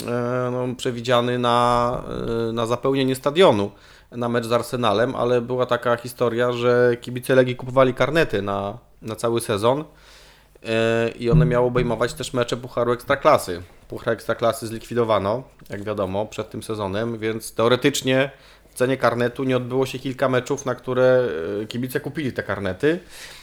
e, no, przewidziany na, e, na zapełnienie stadionu na mecz z Arsenalem, ale była taka historia, że kibice Legii kupowali karnety na, na cały sezon e, i one miały obejmować też mecze Pucharu Ekstraklasy. Puchar Ekstraklasy zlikwidowano, jak wiadomo, przed tym sezonem, więc teoretycznie w cenie karnetu nie odbyło się kilka meczów, na które e, kibice kupili te karnety.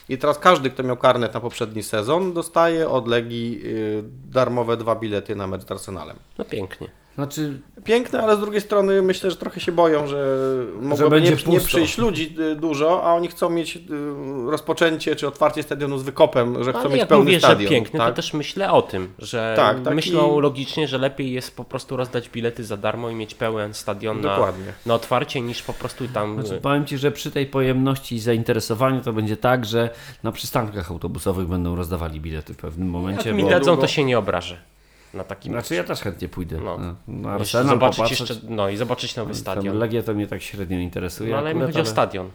I teraz każdy, kto miał karnet na poprzedni sezon, dostaje od Legii y, darmowe dwa bilety na mecz z Arsenalem. No pięknie. Znaczy, Piękne, ale z drugiej strony myślę, że trochę się boją, że mogłoby będzie nie, nie przyjść ludzi y, dużo, a oni chcą mieć y, rozpoczęcie czy otwarcie stadionu z wykopem, że chcą Ale mieć jak pełny mówię, stadion. że piękny, tak? to też myślę o tym, że Tak, taki- myślą logicznie, że lepiej jest po prostu rozdać bilety za darmo i mieć pełen stadion na, na otwarcie, niż po prostu tam... znaczy, powiem Ci, że przy tej pojemności i zainteresowaniu to będzie tak, że na przystankach autobusowych będą rozdawali bilety w pewnym momencie. jak mi bo- dadzą, to się nie obrażę na takim Znaczy ja też chętnie pójdę. No. Na Jeszcze Arsenal zobaczyć popatrzeć. jeszcze, no i zobaczyć nowy Tam stadion. Legia to mnie tak średnio interesuje. No, ale mi chodzi o stadion.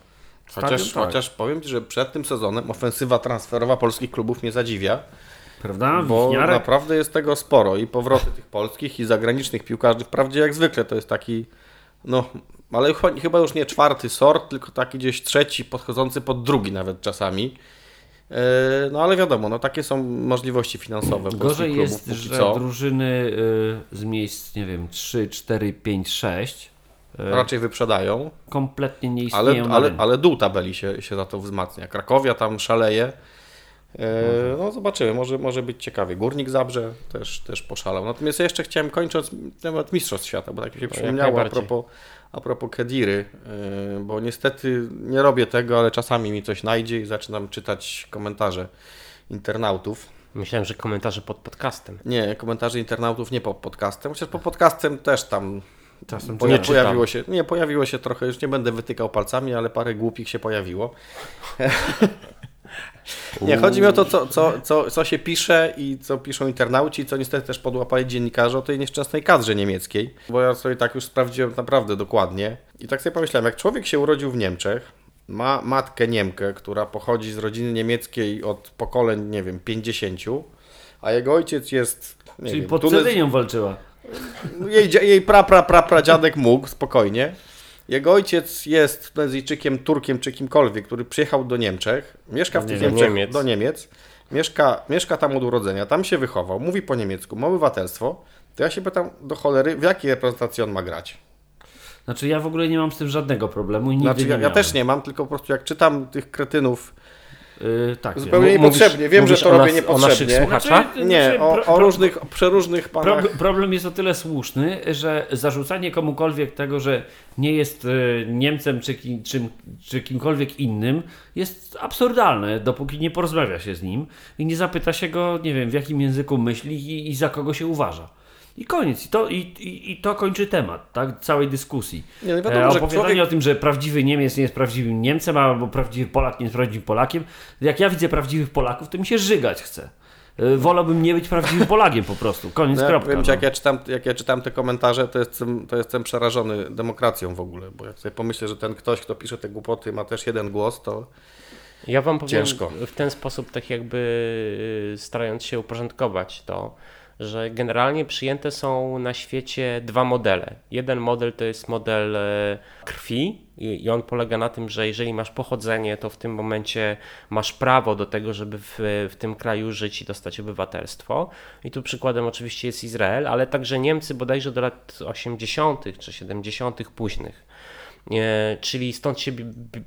Chociaż, Stadion, tak. chociaż powiem Ci, że przed tym sezonem ofensywa transferowa polskich klubów mnie zadziwia, Prawda? bo Wichniarek? naprawdę jest tego sporo i powroty tych polskich i zagranicznych piłkarzy. Wprawdzie jak zwykle to jest taki, no, ale chyba już nie czwarty sort, tylko taki gdzieś trzeci, podchodzący pod drugi nawet czasami. E, No ale wiadomo, no takie są możliwości finansowe Gorzej jest, że co. drużyny y, z miejsc, nie wiem, 3, 4, 5, 6 y, Raczej wyprzedają, kompletnie nie ale, istnieją ale, rynku. ale dół tabeli się, się za to wzmacnia. Krakowia tam szaleje. E, No zobaczymy, może, może być ciekawie. Górnik Zabrze też, też poszalał. Natomiast ja jeszcze chciałem kończąc temat Mistrzostw Świata, bo tak mi się przypomniało a propos, a propos Kediry, e, bo niestety nie robię tego, ale czasami mi coś najdzie i zaczynam czytać komentarze internautów. Myślałem, że komentarze pod podcastem. Nie, komentarze internautów nie po podcastem, chociaż po podcastem też tam Czasem poja- nie pojawiło się, nie, pojawiło się trochę, już nie będę wytykał palcami, ale parę głupich się pojawiło. nie, chodzi mi o to, co, co, co, co się pisze i co piszą internauci, co niestety też podłapali dziennikarze o tej nieszczęsnej kadrze niemieckiej, bo ja sobie tak już sprawdziłem naprawdę dokładnie i tak sobie pomyślałem, jak człowiek się urodził w Niemczech, ma matkę Niemkę, która pochodzi z rodziny niemieckiej od pokoleń, nie wiem, 50, a jego ojciec jest... Czyli wiem, pod Cedynią walczyła. jej, jej pra, pra, pra, pradziadek mógł, spokojnie. Jego ojciec jest Tunezyjczykiem, Turkiem czy kimkolwiek, który przyjechał do Niemczech, mieszka w tych Niemiec. Niemczech, Niemiec. do Niemiec, mieszka, mieszka tam od urodzenia, tam się wychował, mówi po niemiecku, ma obywatelstwo, to ja się pytam do cholery, w jakiej reprezentacji on ma grać? Znaczy ja w ogóle nie mam z tym żadnego problemu i nigdy Znaczy, nie ja, ja miałem. też nie mam, tylko po prostu jak czytam tych kretynów Yy, tak, zupełnie wiem. Mówisz- niepotrzebnie, wiem, że mówisz to o robię nas- o naszych niepotrzebnie. słuchaczach? Znaczy, Nie, znaczy, o, pro- o pro- różnych, przeróżnych panach. Problem, problem jest o tyle słuszny, że zarzucanie komukolwiek tego, że nie jest e, Niemcem czy, kim, czym, czy kimkolwiek innym, jest absurdalne, dopóki nie porozmawia się z nim i nie zapyta się go, nie wiem, w jakim języku myśli i, i za kogo się uważa. I koniec. I to, i, i, i to kończy temat tak, całej dyskusji. Nie, no wiadomo, e, opowiadanie człowiek- o tym, że prawdziwy Niemiec nie jest prawdziwym Niemcem, albo prawdziwy Polak nie jest prawdziwym Polakiem. Jak ja widzę prawdziwych Polaków, to mi się żygać chce. E, Wolałbym nie być prawdziwym Polakiem po prostu. Koniec, No, ja kropka. powiem ci, no. jak, ja czytam, jak ja czytam te komentarze, to jestem, to jestem przerażony demokracją w ogóle, bo jak sobie pomyślę, że ten ktoś, kto pisze te głupoty, ma też jeden głos, to Ja wam powiem Ciężko. w ten sposób, tak jakby y, starając się uporządkować to, że generalnie przyjęte są na świecie dwa modele. Jeden model to jest model e, krwi i on polega na tym, że jeżeli masz pochodzenie, to w tym momencie masz prawo do tego, żeby w, w tym kraju żyć i dostać obywatelstwo. I tu przykładem oczywiście jest Izrael, ale także Niemcy bodajże do lat 80. czy 70. późnych. E, czyli stąd się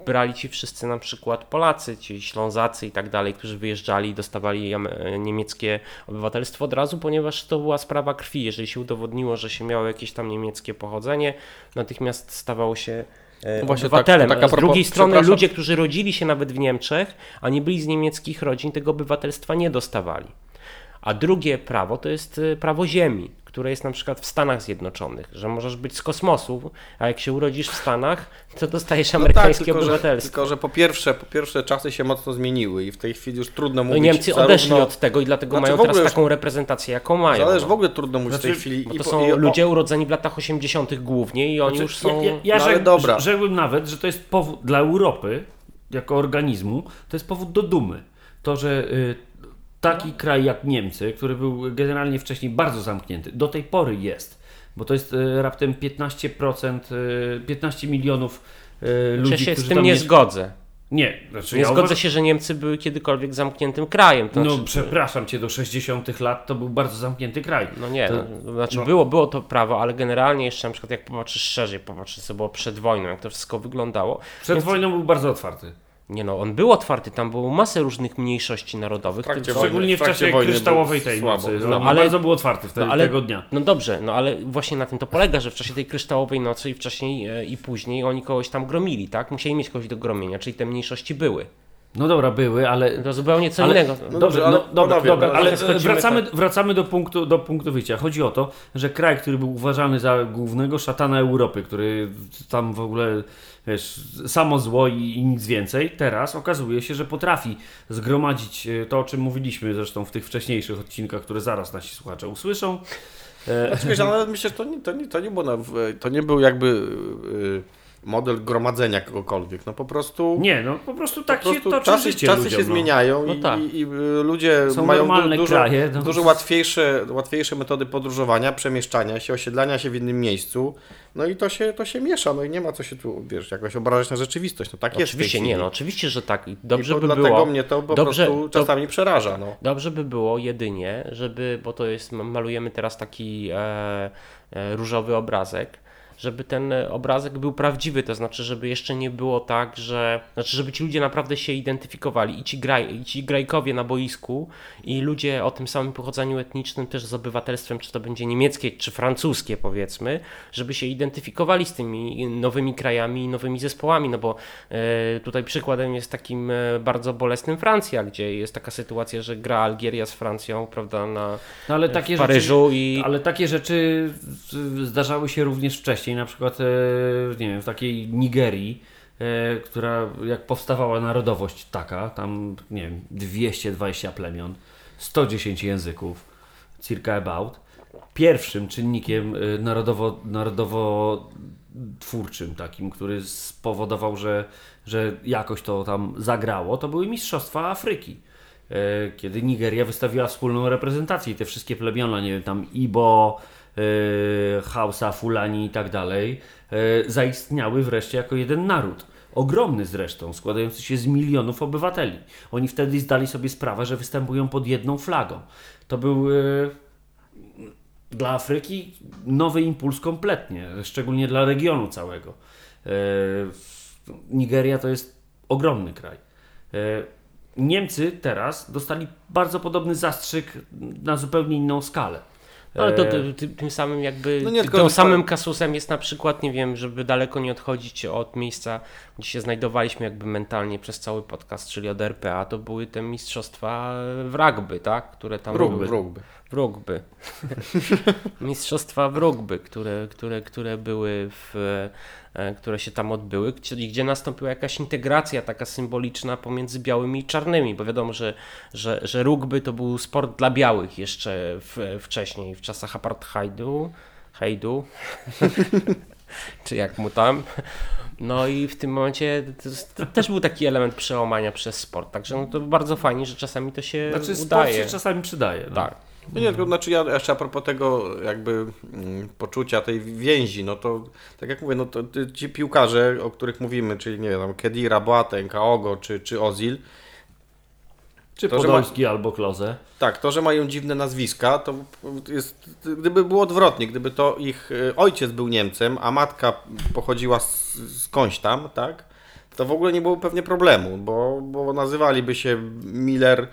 brali ci wszyscy na przykład Polacy, ci Ślązacy i tak dalej, którzy wyjeżdżali i dostawali e, niemieckie obywatelstwo od razu, ponieważ to była sprawa krwi. Jeżeli się udowodniło, że się miało jakieś tam niemieckie pochodzenie, natychmiast stawało się e, No właśnie obywatelem. tak, tak Z propos- drugiej strony ludzie, którzy rodzili się nawet w Niemczech, a nie byli z niemieckich rodzin, tego obywatelstwa nie dostawali. A drugie prawo to jest prawo ziemi, które jest na przykład w Stanach Zjednoczonych, że możesz być z kosmosu, a jak się urodzisz w Stanach, to dostajesz no tak, amerykańskie tylko że, obywatelstwo. tylko że po pierwsze, po pierwsze czasy się mocno zmieniły i w tej chwili już trudno No mówić Niemcy zarówno- odeszli od tego i dlatego Znaczy, mają teraz taką reprezentację, jaką mają. Zależy no. w ogóle trudno mówić w tej Znaczy, chwili. Bo i to są i ludzie urodzeni w latach 80. głównie i oni Znaczy, już są... Ja, ja, ja No ale rzekł, dobra. rzekłbym nawet, że to jest powód dla Europy, jako organizmu, to jest powód do dumy. To, że y, taki kraj jak Niemcy, który był generalnie wcześniej bardzo zamknięty, do tej pory jest, bo to jest y, raptem 15%, y, 15 milionów y, Czy ludzi, się z tym nie miesz- zgodzę. Nie, znaczy Nie ja zgodzę uważam- się, że Niemcy były kiedykolwiek zamkniętym krajem. To No znaczy, przepraszam cię, do 60 lat to był bardzo zamknięty kraj. No nie, To- no, znaczy no. było, było to prawo, ale generalnie jeszcze na przykład jak popatrzysz szerzej, popatrzysz co było przed wojną, jak to wszystko wyglądało. Przed Więc- wojną był bardzo otwarty. Nie no, on był otwarty, tam było masę różnych mniejszości narodowych. trakcie tylko- wojny. Szczególnie w w trakcie czasie wojny kryształowej tej słabo. nocy. No, No, ale- ale bardzo był otwarty wtedy, No, ale- tego dnia. No dobrze, no ale właśnie na tym to polega, że w czasie tej kryształowej nocy i wcześniej e, i później oni kogoś tam gromili, tak? Musieli mieć kogoś do gromienia, czyli te mniejszości były. No dobra, były, ale To zupełnie co Ale- innego. No dobrze, dobrze, no, ale dobra, dobra, ale wracamy, tak. wracamy do, punktu, do punktu wyjścia. Chodzi o to, że kraj, który był uważany za głównego szatana Europy, który tam w ogóle wiesz, samo zło i, i nic więcej, teraz okazuje się, że potrafi zgromadzić e, to, o czym mówiliśmy zresztą w tych wcześniejszych odcinkach, które zaraz nasi słuchacze usłyszą. E, Znaczy, ale myślę, że to nie, to nie, to nie, było na, to nie był jakby y, model gromadzenia kogokolwiek. No po prostu. nie, no po prostu tak po się prostu toczy czasy, życie czasy ludziom, się no. zmieniają No i, tak. i, i y, ludzie Są mają normalne dużo, kraje, no. dużo łatwiejsze, łatwiejsze metody podróżowania, przemieszczania się, osiedlania się w innym miejscu. No i to się, to się miesza, no i nie ma co się tu, wiesz, jakoś obrażać na rzeczywistość. No tak jest. w tej Oczywiście nie, no oczywiście, że tak. I I Dobrze to by dlatego było. mnie to po dobrze, prostu to- czasami przeraża. No. Dobrze by było jedynie, żeby, bo to jest, malujemy teraz taki e, e, różowy obrazek, żeby ten e, obrazek był prawdziwy, to znaczy, żeby jeszcze nie było tak, że, znaczy, żeby ci ludzie naprawdę się identyfikowali i ci, graj, i ci grajkowie na boisku i ludzie o tym samym pochodzeniu etnicznym też z obywatelstwem, czy to będzie niemieckie, czy francuskie powiedzmy, żeby się identyfikowali z tymi nowymi krajami i nowymi zespołami, no bo e, tutaj przykładem jest takim e, bardzo bolesnym Francja, gdzie jest taka sytuacja, że gra Algieria z Francją, prawda, na, No, ale takie w Paryżu rzeczy, i Ale takie rzeczy zdarzały się również wcześniej, na przykład e, nie wiem, w takiej Nigerii, e, która jak powstawała narodowość taka, tam nie wiem, 220 plemion, 110 języków, circa about. Pierwszym czynnikiem e, narodowo, narodowo twórczym takim, który spowodował, że, że jakoś to tam zagrało, to były Mistrzostwa Afryki. Kiedy Nigeria wystawiła wspólną reprezentację i te wszystkie plemiona, nie wiem, tam Ibo, Hausa, Fulani i tak dalej, e, zaistniały wreszcie jako jeden naród. Ogromny zresztą, składający się z milionów obywateli. Oni wtedy zdali sobie sprawę, że występują pod jedną flagą. To był e, dla Afryki nowy impuls kompletnie, szczególnie dla regionu całego. E, Nigeria to jest ogromny kraj. E, Niemcy teraz dostali bardzo podobny zastrzyk na zupełnie inną skalę. Ale to E, ty, ty, tym samym jakby, No nie, tylko tym samym kasusem jest na przykład, nie wiem, żeby daleko nie odchodzić od miejsca, gdzie się znajdowaliśmy jakby mentalnie przez cały podcast, czyli od RPA, to były te mistrzostwa w rugby, tak, które tam Rugby, były. rugby. W rugby. Mistrzostwa w rugby, które, które, które były w, e, które się tam odbyły, czyli gdzie nastąpiła jakaś integracja taka symboliczna pomiędzy białymi i czarnymi, bo wiadomo, że, że, że rugby to był sport dla białych jeszcze w, wcześniej, w czasach apartheidu, hejdu, czy jak mu tam. No i w tym momencie też był taki element przełamania przez sport, także no to bardzo fajnie, że czasami to się Znaczy sport udaje. się czasami przydaje. No. Tak. No nie, tylko znaczy ja jeszcze a propos tego jakby mm, poczucia tej więzi, no to tak jak mówię, no to ci piłkarze, o których mówimy, czyli nie wiem, Kedira, Boateng, Kaogo czy, czy Ozil, Czy To, Podolski albo Kloze. tak, to, że mają dziwne nazwiska, to jest, gdyby było odwrotnie, gdyby to ich e, ojciec był Niemcem, a matka pochodziła z, skądś tam, tak, to w ogóle nie było pewnie problemu, bo, bo nazywaliby się Miller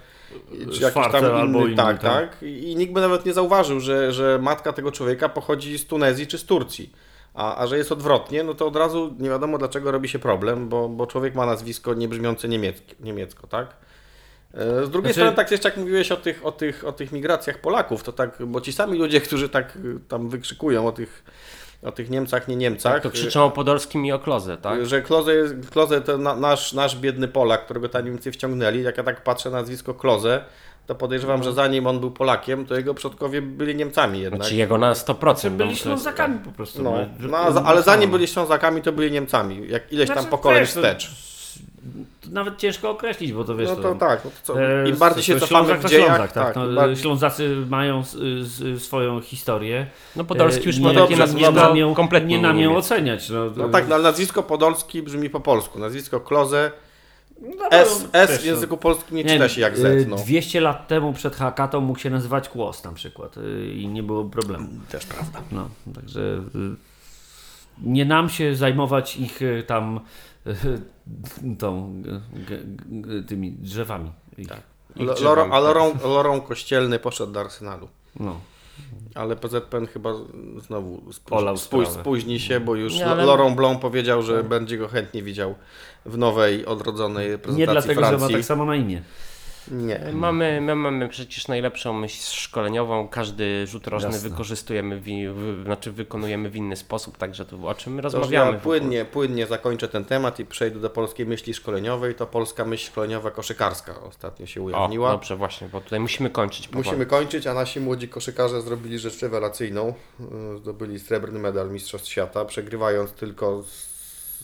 jakiś tam inny, albo inny, tak, tak. tak, i nikt by nawet nie zauważył, że, że matka tego człowieka pochodzi z Tunezji czy z Turcji. A, a że jest odwrotnie, no to od razu nie wiadomo dlaczego robi się problem, bo, bo człowiek ma nazwisko niebrzmiące niemieckie, niemiecko, tak? E, Z drugiej Znaczy- strony, tak jeszcze jak mówiłeś o tych, o, tych, o tych migracjach Polaków, to tak, bo ci sami ludzie, którzy tak tam wykrzykują o tych, o tych Niemcach, nie Niemcach, Tak, to krzyczą o Podolskim i o Kloze, tak? że Kloze, jest, Kloze to na, nasz, nasz biedny Polak, którego tam Niemcy wciągnęli. Jak ja tak patrzę na nazwisko Kloze, to podejrzewam, No. że zanim on był Polakiem, to jego przodkowie byli Niemcami jednak. Znaczy jego na 100%. Czy no, byli Ślązakami po prostu. no, no, za- ale zanim byli Ślązakami, to byli Niemcami. Jak ileś Znaczy, tam pokoleń to- wstecz. To Nawet ciężko określić, bo to wiesz. No to tak, no to co, e, im bardziej się to cofamy w to dziejach, Ślązak, tak. im no, bardziej- Ślązacy mają s- s- swoją historię. No Podolski już E, ma nie- takie dobrze, nazwisko nie nam ją, kompletnie nie nam ją niemieckie. oceniać. No, No tak, no, nazwisko Podolski brzmi po polsku. Nazwisko Kloze S, S wiesz, w no. języku polskim nie Nie czyta się jak Z. No. 200 lat temu przed Hakatą mógł się nazywać Kłos na przykład i nie było problemu. Też prawda. No, także nie nam się zajmować ich tam y, tą, g- g- tymi drzewami. Ich. Ich L- drzewami, Lorą, a tak. Lorą, Lorą Kościelny poszedł do Arsenalu. No. Ale PZPN chyba znowu spóź, spóź, spóźni się, bo już Nie, ale- Tak. Laurent Blanc powiedział, że będzie go chętnie widział w nowej, odrodzonej reprezentacji Nie dlatego, że Francji. ma tak samo na imię. Nie. Mamy, my mamy przecież najlepszą myśl szkoleniową. Każdy rzut rożny Jasne. wykorzystujemy, w, w, znaczy wykonujemy w inny sposób, także to o czym rozmawiamy. ja płynnie, płynnie zakończę ten temat i przejdę do polskiej myśli szkoleniowej. To polska myśl szkoleniowa koszykarska ostatnio się O, ujawniła. dobrze, właśnie, bo tutaj musimy kończyć. powoli. Musimy kończyć, a nasi młodzi koszykarze zrobili rzecz rewelacyjną. Yy, Zdobyli srebrny medal Mistrzostw Świata, przegrywając tylko z,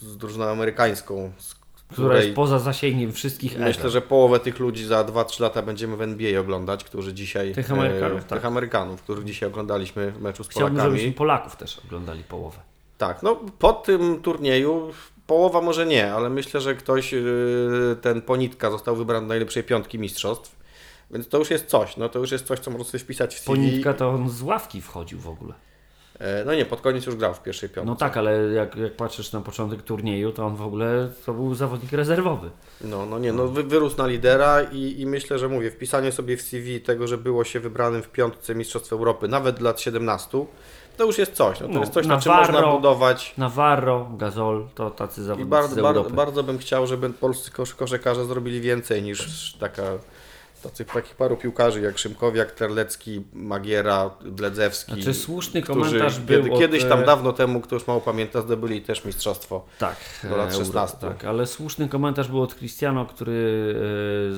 z drużyną amerykańską, z Która jest poza zasięgiem wszystkich myślę, że połowę tych ludzi za 2-3 lata będziemy w NBA oglądać, którzy dzisiaj... Tych Amerykanów, e, tak. Tych Amerykanów, których dzisiaj oglądaliśmy w meczu z Chciałbym, Polakami. żebyśmy Polaków też oglądali połowę. Tak, no po tym turnieju połowa może nie, ale myślę, że ktoś, yy, ten Ponitka został wybrany do najlepszej piątki mistrzostw, więc to już jest coś, no to już jest coś, co można sobie wpisać w CV. Ponitka to on z ławki wchodził w ogóle. E, No nie, pod koniec już grał w pierwszej piątce. No tak, ale jak, jak patrzysz na początek turnieju, to on w ogóle to był zawodnik rezerwowy. No, no nie, no wy, wyrósł na lidera i, i myślę, że mówię, wpisanie sobie w CV tego, że było się wybranym w piątce Mistrzostw Europy, nawet lat 17, to już jest coś, no to No, jest coś, na czym Navarro, można budować. Navarro, Gazol, to tacy I zawodnicy bardzo, z bardzo, Europy. bardzo bym chciał, żeby polscy kosz, koszykarze zrobili więcej niż taka, tacy, takich paru piłkarzy jak Szymkowiak, Terlecki, Magiera, Bledzewski. Znaczy słuszny komentarz był kiedy, od, kiedyś tam e, dawno temu, kto już mało pamięta, zdobyli też mistrzostwo. Tak, do lat e, Euro, 16. Tak, ale słuszny komentarz był od Cristiano, który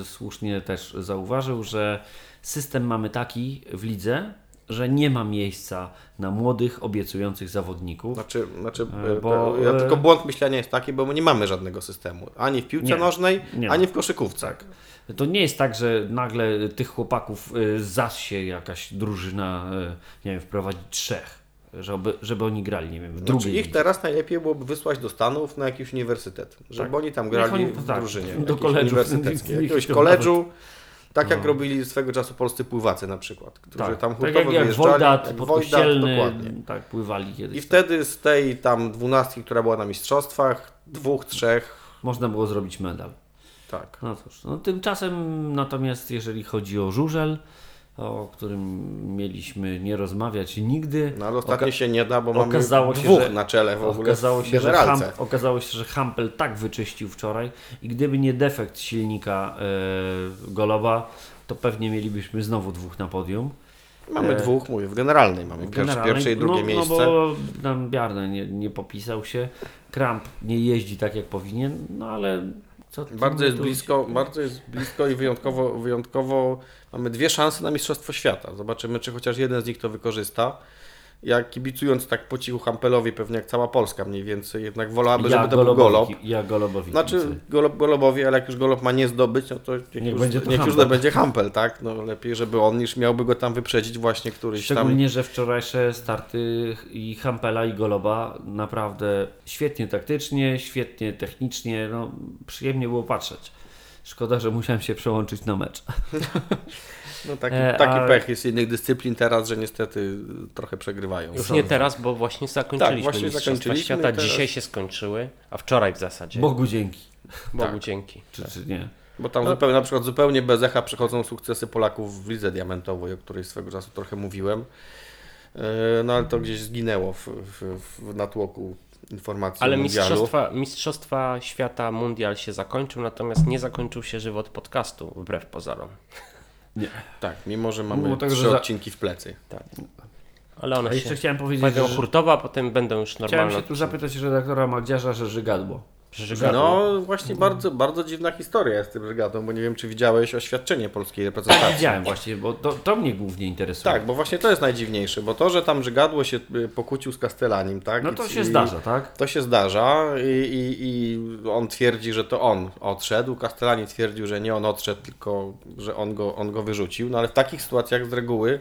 e, słusznie też zauważył, że system mamy taki w lidze, że nie ma miejsca na młodych, obiecujących zawodników. Znaczy, znaczy E, e, bo, ja e, tylko błąd myślenia jest taki, bo my nie mamy żadnego systemu. Ani w piłce Nie, nożnej, nie ani w koszykówce. To nie jest tak, że nagle tych chłopaków zasie jakaś drużyna, nie wiem, wprowadzić trzech, żeby, żeby oni grali, nie wiem, w Znaczy drugiej ich lidze. teraz najlepiej byłoby wysłać do Stanów na jakiś uniwersytet, żeby Tak. oni tam grali oni- w tak, drużynie do college'ów, uniwersyteckiej, niech jakiegoś koledżu, tak jak No. robili swego czasu polscy pływacy na przykład, którzy Tak, tam tak hurtowo jak, jak Wojdat, jak podkościelny, dokładnie. tak, pływali kiedyś. I tak. wtedy z tej tam dwunastki, która była na mistrzostwach, dwóch, trzech, Można było zrobić medal. tak. No cóż, no, tymczasem natomiast jeżeli chodzi o żużel, o którym mieliśmy nie rozmawiać nigdy, No ale ostatnio oka- się nie da, bo okazało mamy się, dwóch że- na czele w ogóle Okazało się, że. Hamp, okazało się, że Hampel tak wyczyścił wczoraj i gdyby nie defekt silnika e, Goloba, to pewnie mielibyśmy znowu dwóch na podium. Mamy E, dwóch, mówię, w generalnej mamy pierwsze, Generalnie, pierwsze i drugie no, miejsce. No bo tam Biarny nie, nie popisał się, Kramp nie jeździ tak jak powinien, no ale co Bardzo jest tu- blisko, bardzo jest blisko i wyjątkowo, wyjątkowo mamy dwie szanse na Mistrzostwo Świata. Zobaczymy, czy chociaż jeden z nich to wykorzysta. Ja kibicując tak po cichu Hampelowi, pewnie jak cała Polska mniej więcej, jednak wolałabym, ja żeby to był Golob. Ja Golobowi Znaczy. Golob, Golobowi, ale jak już Golob ma nie zdobyć, no to niech, Niech już, będzie to niech Hampel. będzie Hampel, tak? No lepiej, żeby on niż miałby go tam wyprzedzić właśnie któryś tam. Szczególnie, że wczorajsze starty i Hampela i Goloba naprawdę świetnie taktycznie, świetnie technicznie, no przyjemnie było patrzeć. Szkoda, że musiałem się przełączyć na mecz. No taki, E, taki a- pech jest innych dyscyplin teraz, że niestety trochę przegrywają. Już nie teraz, bo właśnie zakończyliśmy Tak, właśnie zakończyliśmy Świata. teraz- Dzisiaj się skończyły, a wczoraj w zasadzie. Bogu dzięki. Bogu tak. dzięki. Czy, czy nie? Bo tam zupełnie, na przykład zupełnie bez echa przechodzą sukcesy Polaków w Lidze Diamentowej, o której swego czasu trochę mówiłem. E, No ale to gdzieś zginęło w, w, w natłoku informacji Ale mistrzostwa, mistrzostwa Świata Mundial się zakończył, natomiast nie zakończył się żywot podcastu, wbrew pozorom. Tak, mimo że mamy Było tak, trzy że za- odcinki w plecy. Ale one A jeszcze się chciałem powiedzieć, że hurtowo, a potem będą już chciałem normalne. się tu zapytać redaktora Magdziarza, że żygadło. No właśnie bardzo, bardzo dziwna historia jest z tym regatą, bo nie wiem czy widziałeś oświadczenie polskiej reprezentacji. Widziałem właśnie, bo to, to mnie głównie interesuje. Tak, bo właśnie to jest najdziwniejsze, bo to, że tam Żygadło się y, pokłócił z Castellanim, tak? No I- to się i- zdarza, tak? To się zdarza i, i, i on twierdzi, że to on odszedł. Castellani twierdził, że nie on odszedł, tylko że on go, on go wyrzucił. No ale w takich sytuacjach z reguły,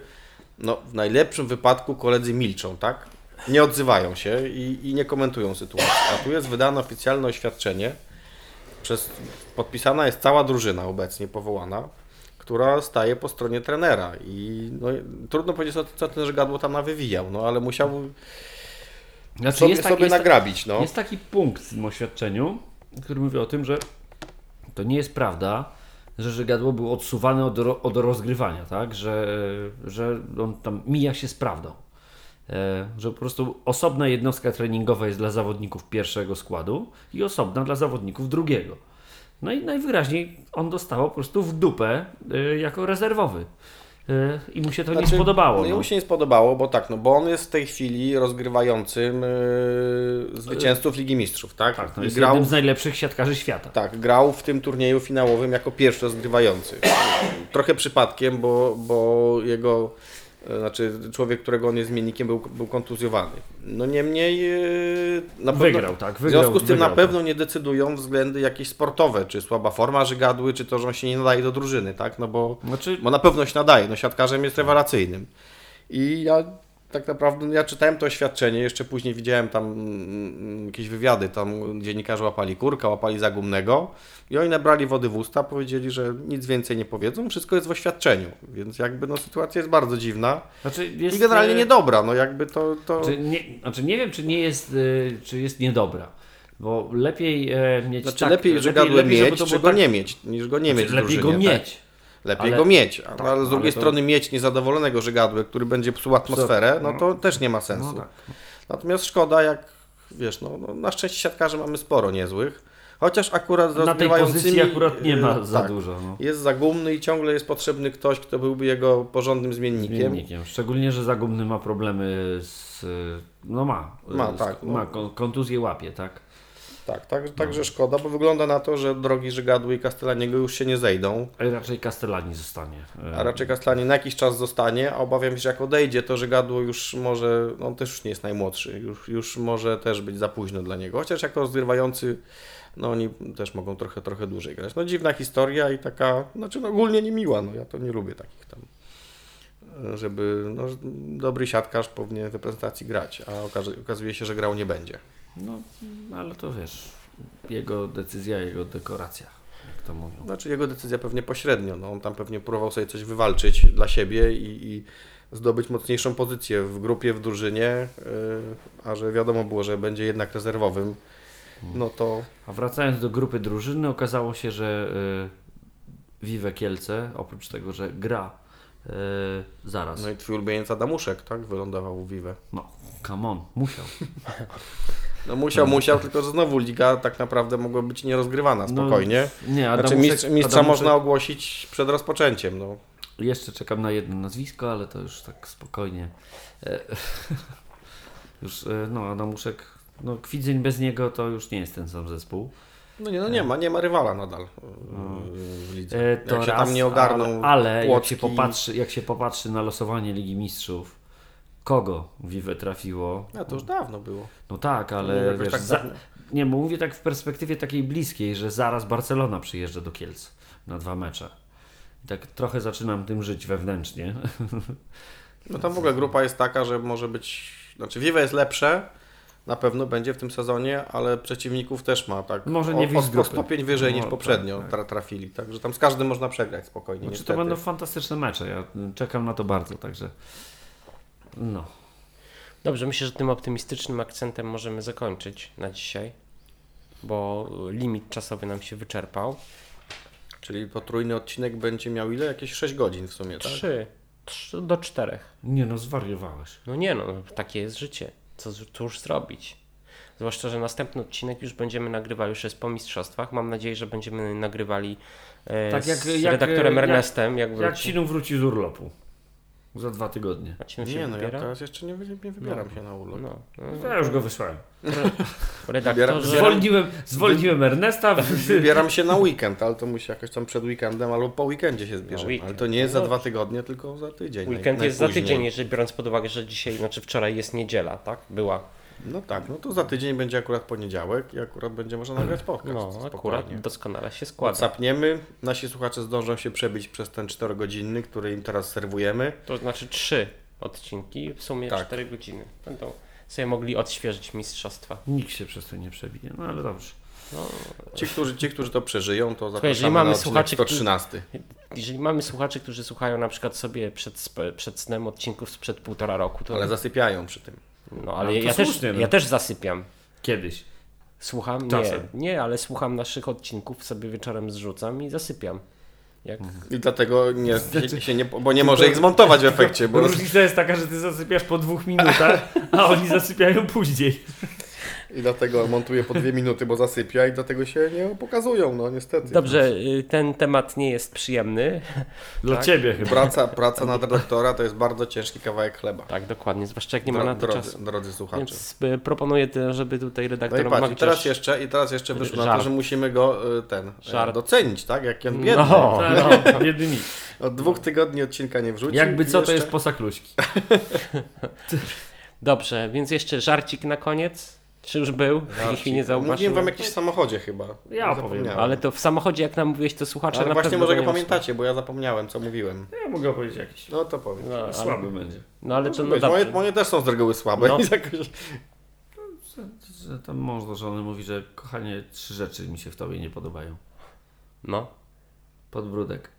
no w najlepszym wypadku koledzy milczą, tak? Nie odzywają się i, i nie komentują sytuacji. A tu jest wydane oficjalne oświadczenie przez, podpisana jest cała drużyna obecnie powołana, która staje po stronie trenera i no, trudno powiedzieć, co, co ten Żygadło tam nawywijał, no ale musiał Znaczy, sobie, jest, tak, sobie jest, nagrabić, no. jest taki punkt w tym oświadczeniu, który mówi o tym, że to nie jest prawda, że Żygadło był odsuwany od, od rozgrywania, tak? Że, że on tam mija się z prawdą. E, że po prostu osobna jednostka treningowa jest dla zawodników pierwszego składu i osobna dla zawodników drugiego. No i najwyraźniej on dostał po prostu w dupę e, jako rezerwowy. E, I mu się to nie Znaczy, spodobało. No, no. mu się nie spodobało, bo tak, no bo on jest w tej chwili rozgrywającym yy, zwycięzców Ligi Mistrzów, tak? Tak, no I jest grał, jednym z najlepszych siatkarzy świata. tak, grał w tym turnieju finałowym jako pierwszy rozgrywający. Trochę przypadkiem, bo, bo jego, znaczy człowiek, którego on jest zmiennikiem, był, był kontuzjowany. No niemniej yy, na pewno, Wygrał, tak, w wygrał- związku z tym na wygrał, pewno nie decydują względy jakieś sportowe, czy słaba forma żygadły, czy to, że on się nie nadaje do drużyny, tak? No bo Znaczy, bo na pewno się nadaje, no siatkarzem jest rewelacyjnym. I ja tak naprawdę, no ja czytałem to oświadczenie, jeszcze później widziałem tam mm, jakieś wywiady, tam dziennikarze łapali kurka, łapali zagumnego i oni nabrali wody w usta, powiedzieli, że nic więcej nie powiedzą, wszystko jest w oświadczeniu, więc jakby no sytuacja jest bardzo dziwna znaczy jest, i generalnie e, niedobra, no jakby to... to... Czy nie, znaczy nie wiem, czy nie jest, y, czy jest niedobra. Bo lepiej e, mieć Znaczy tak, lepiej, że gadłem lepiej, żeby mieć, to czy było go tak- nie mieć, niż go nie znaczy, mieć Lepiej go tak? mieć. Lepiej Ale- go mieć, tak, ale z ale drugiej to- strony mieć niezadowolonego żygadły, który będzie psuł atmosferę, no to też nie ma sensu. No tak. Natomiast szkoda, jak wiesz, no, no na szczęście siatkarzy mamy sporo niezłych, chociaż akurat z Na tej pozycji akurat nie ma za tak, dużo. No. Jest zagumny i ciągle jest potrzebny ktoś, kto byłby jego porządnym zmiennikiem. Zmiennikiem. Szczególnie, że Zagumny ma problemy z. No ma. Ma, tak, no. Ma kon- kontuzję łapie, tak? Tak, tak, także szkoda, bo wygląda na to, że drogi Żygadły i Castellaniego już się nie zejdą, Ale raczej Castellani zostanie. A raczej Castellani na jakiś czas zostanie, a obawiam się, że jak odejdzie, to Żygadło już może, no on też już nie jest najmłodszy, już, już może też być za późno dla niego, chociaż jako rozgrywający no oni też mogą trochę, trochę dłużej grać. No dziwna historia i taka, znaczy no ogólnie niemiła, no ja to nie lubię takich tam, żeby, no dobry siatkarz powinien w reprezentacji grać, a okazuje się, że grał nie będzie. No, ale to wiesz, jego decyzja, jego dekoracja, jak to mówią. Znaczy jego decyzja pewnie pośrednio, no on tam pewnie próbował sobie coś wywalczyć dla siebie i, i zdobyć mocniejszą pozycję w grupie, w drużynie, yy, a że wiadomo było, że będzie jednak rezerwowym, no to A wracając do grupy drużyny, okazało się, że y, Vive Kielce, oprócz tego, że gra y, zaraz. no i twój ulubieniec Adamuszek, tak, wylądował w Vive. No, come on, musiał. No musiał, musiał, tylko że znowu liga tak naprawdę mogła być nierozgrywana No, spokojnie. Nie, Znaczy mistrz, mistrza Adamuszek, można ogłosić przed rozpoczęciem, no. Jeszcze czekam na jedno nazwisko, ale to już tak spokojnie. E, już, e, no, Adamuszek, no, Kwidzeń bez niego to już nie jest ten sam zespół. No nie, no nie ma, nie ma rywala nadal yy, w lidze. E, to Jak się raz, tam nie ogarną ale, ale jak, się popatrzy, jak się popatrzy na losowanie Ligi Mistrzów, kogo Vive trafiło? A to już dawno było. No tak, ale wiesz, tak za, nie, mówię tak w perspektywie takiej bliskiej, że zaraz Barcelona przyjeżdża do Kielc na dwa mecze. I tak trochę zaczynam tym żyć wewnętrznie. No tam w ogóle grupa jest taka, że może być. Znaczy Vive jest lepsze, na pewno będzie w tym sezonie, ale przeciwników też ma tak. Może nie o, o stopień wyżej niż No, poprzednio tak, tak. tra- trafili. Także tam z każdym można przegrać spokojnie. Znaczy, to będą fantastyczne mecze. Ja czekam na to bardzo, także. No. Dobrze, myślę, że tym optymistycznym akcentem możemy zakończyć na dzisiaj, bo limit czasowy nam się wyczerpał. Czyli potrójny odcinek będzie miał ile? Jakieś 6 godzin w sumie, tak? Trzy, trzy do czterech. Nie no, zwariowałeś. No nie no, takie jest życie. Co cóż zrobić? Zwłaszcza, że następny odcinek już będziemy nagrywali, już jest po mistrzostwach. Mam nadzieję, że będziemy nagrywali e, Tak jak- z jak- redaktorem jak- Ernestem. Jak, Jak wróci. Sinu wróci z urlopu? Za dwa tygodnie. Marcin się Nie no, ja wybiera? teraz jeszcze nie, nie wybieram No. się na urlop. No, no. Ja już go wysłałem. Redaktorze, Zwolniłem, zwolniłem Ernesta. Wybieram się na weekend, ale to musi jakoś tam przed weekendem albo po weekendzie się zbierzemy. weekend. Ale to nie jest No za dwa dobrze. tygodnie, tylko za tydzień. naj- weekend jest za tydzień, jeżeli biorąc pod uwagę, że dzisiaj, znaczy wczoraj jest niedziela, tak? Była. No tak, no to za tydzień będzie akurat poniedziałek i akurat będzie można nagrać podcast. No, spokojnie. akurat doskonale się składa. Whatsappniemy, nasi słuchacze zdążą się przebić przez ten 4-godzinny, który im teraz serwujemy. To znaczy trzy odcinki, w sumie Tak. 4 godziny. Będą sobie mogli odświeżyć mistrzostwa. Nikt się przez to nie przebije, no ale dobrze. Ci, którzy, ci, którzy to przeżyją, to jeżeli zapraszamy mamy na słuchaczy, 113. Jeżeli mamy słuchaczy, którzy słuchają na przykład sobie przed, przed snem odcinków sprzed półtora roku, to Ale zasypiają przy tym. No, ale No ja, też, słusznie, no. ja też zasypiam. Kiedyś. Słucham? Nie, nie, ale słucham naszych odcinków, sobie wieczorem zrzucam i zasypiam. Jak... I dlatego nie, się, się nie, bo nie może ich zmontować w efekcie, bo Różnica jest taka, że ty zasypiasz po dwóch minutach, a oni zasypiają później. i dlatego montuję po dwie minuty, bo zasypia i dlatego się nie pokazują, no niestety. Dobrze, y, ten temat nie jest przyjemny. Dla Tak. ciebie chyba. Praca, praca nad redaktora to jest bardzo ciężki kawałek chleba. Tak, dokładnie, zwłaszcza jak nie ma na to drodzy, czasu. drodzy słuchacze. Więc y, proponuję, żeby tutaj No redaktor i patrz, i teraz jeszcze, i teraz jeszcze wyszło na to, że musimy go y, ten Żart. docenić, tak? Jak on biedny. No, no, jedyni. Od dwóch tygodni odcinka nie wrzucił. Jakby co, to jeszcze- jest posakluśki. Dobrze, więc jeszcze żarcik na koniec. Czy już był? Jeśli nie Mówiłem zauważyłem. wam o jakimś samochodzie chyba. Ja Zapomniałem. Ale to w samochodzie, jak nam mówiłeś, to słuchacze Ale na właśnie może go nie pamiętacie, bo ja zapomniałem, co mówiłem. Ja mogę opowiedzieć jakiś. No to powiem. No, ale, Słaby będzie. no ale to no Być, moje, moje też są z reguły słabe. No. jakoś... Że tam mąż do żony mówi, że kochanie, trzy rzeczy mi się w tobie nie podobają. No, Podbródek.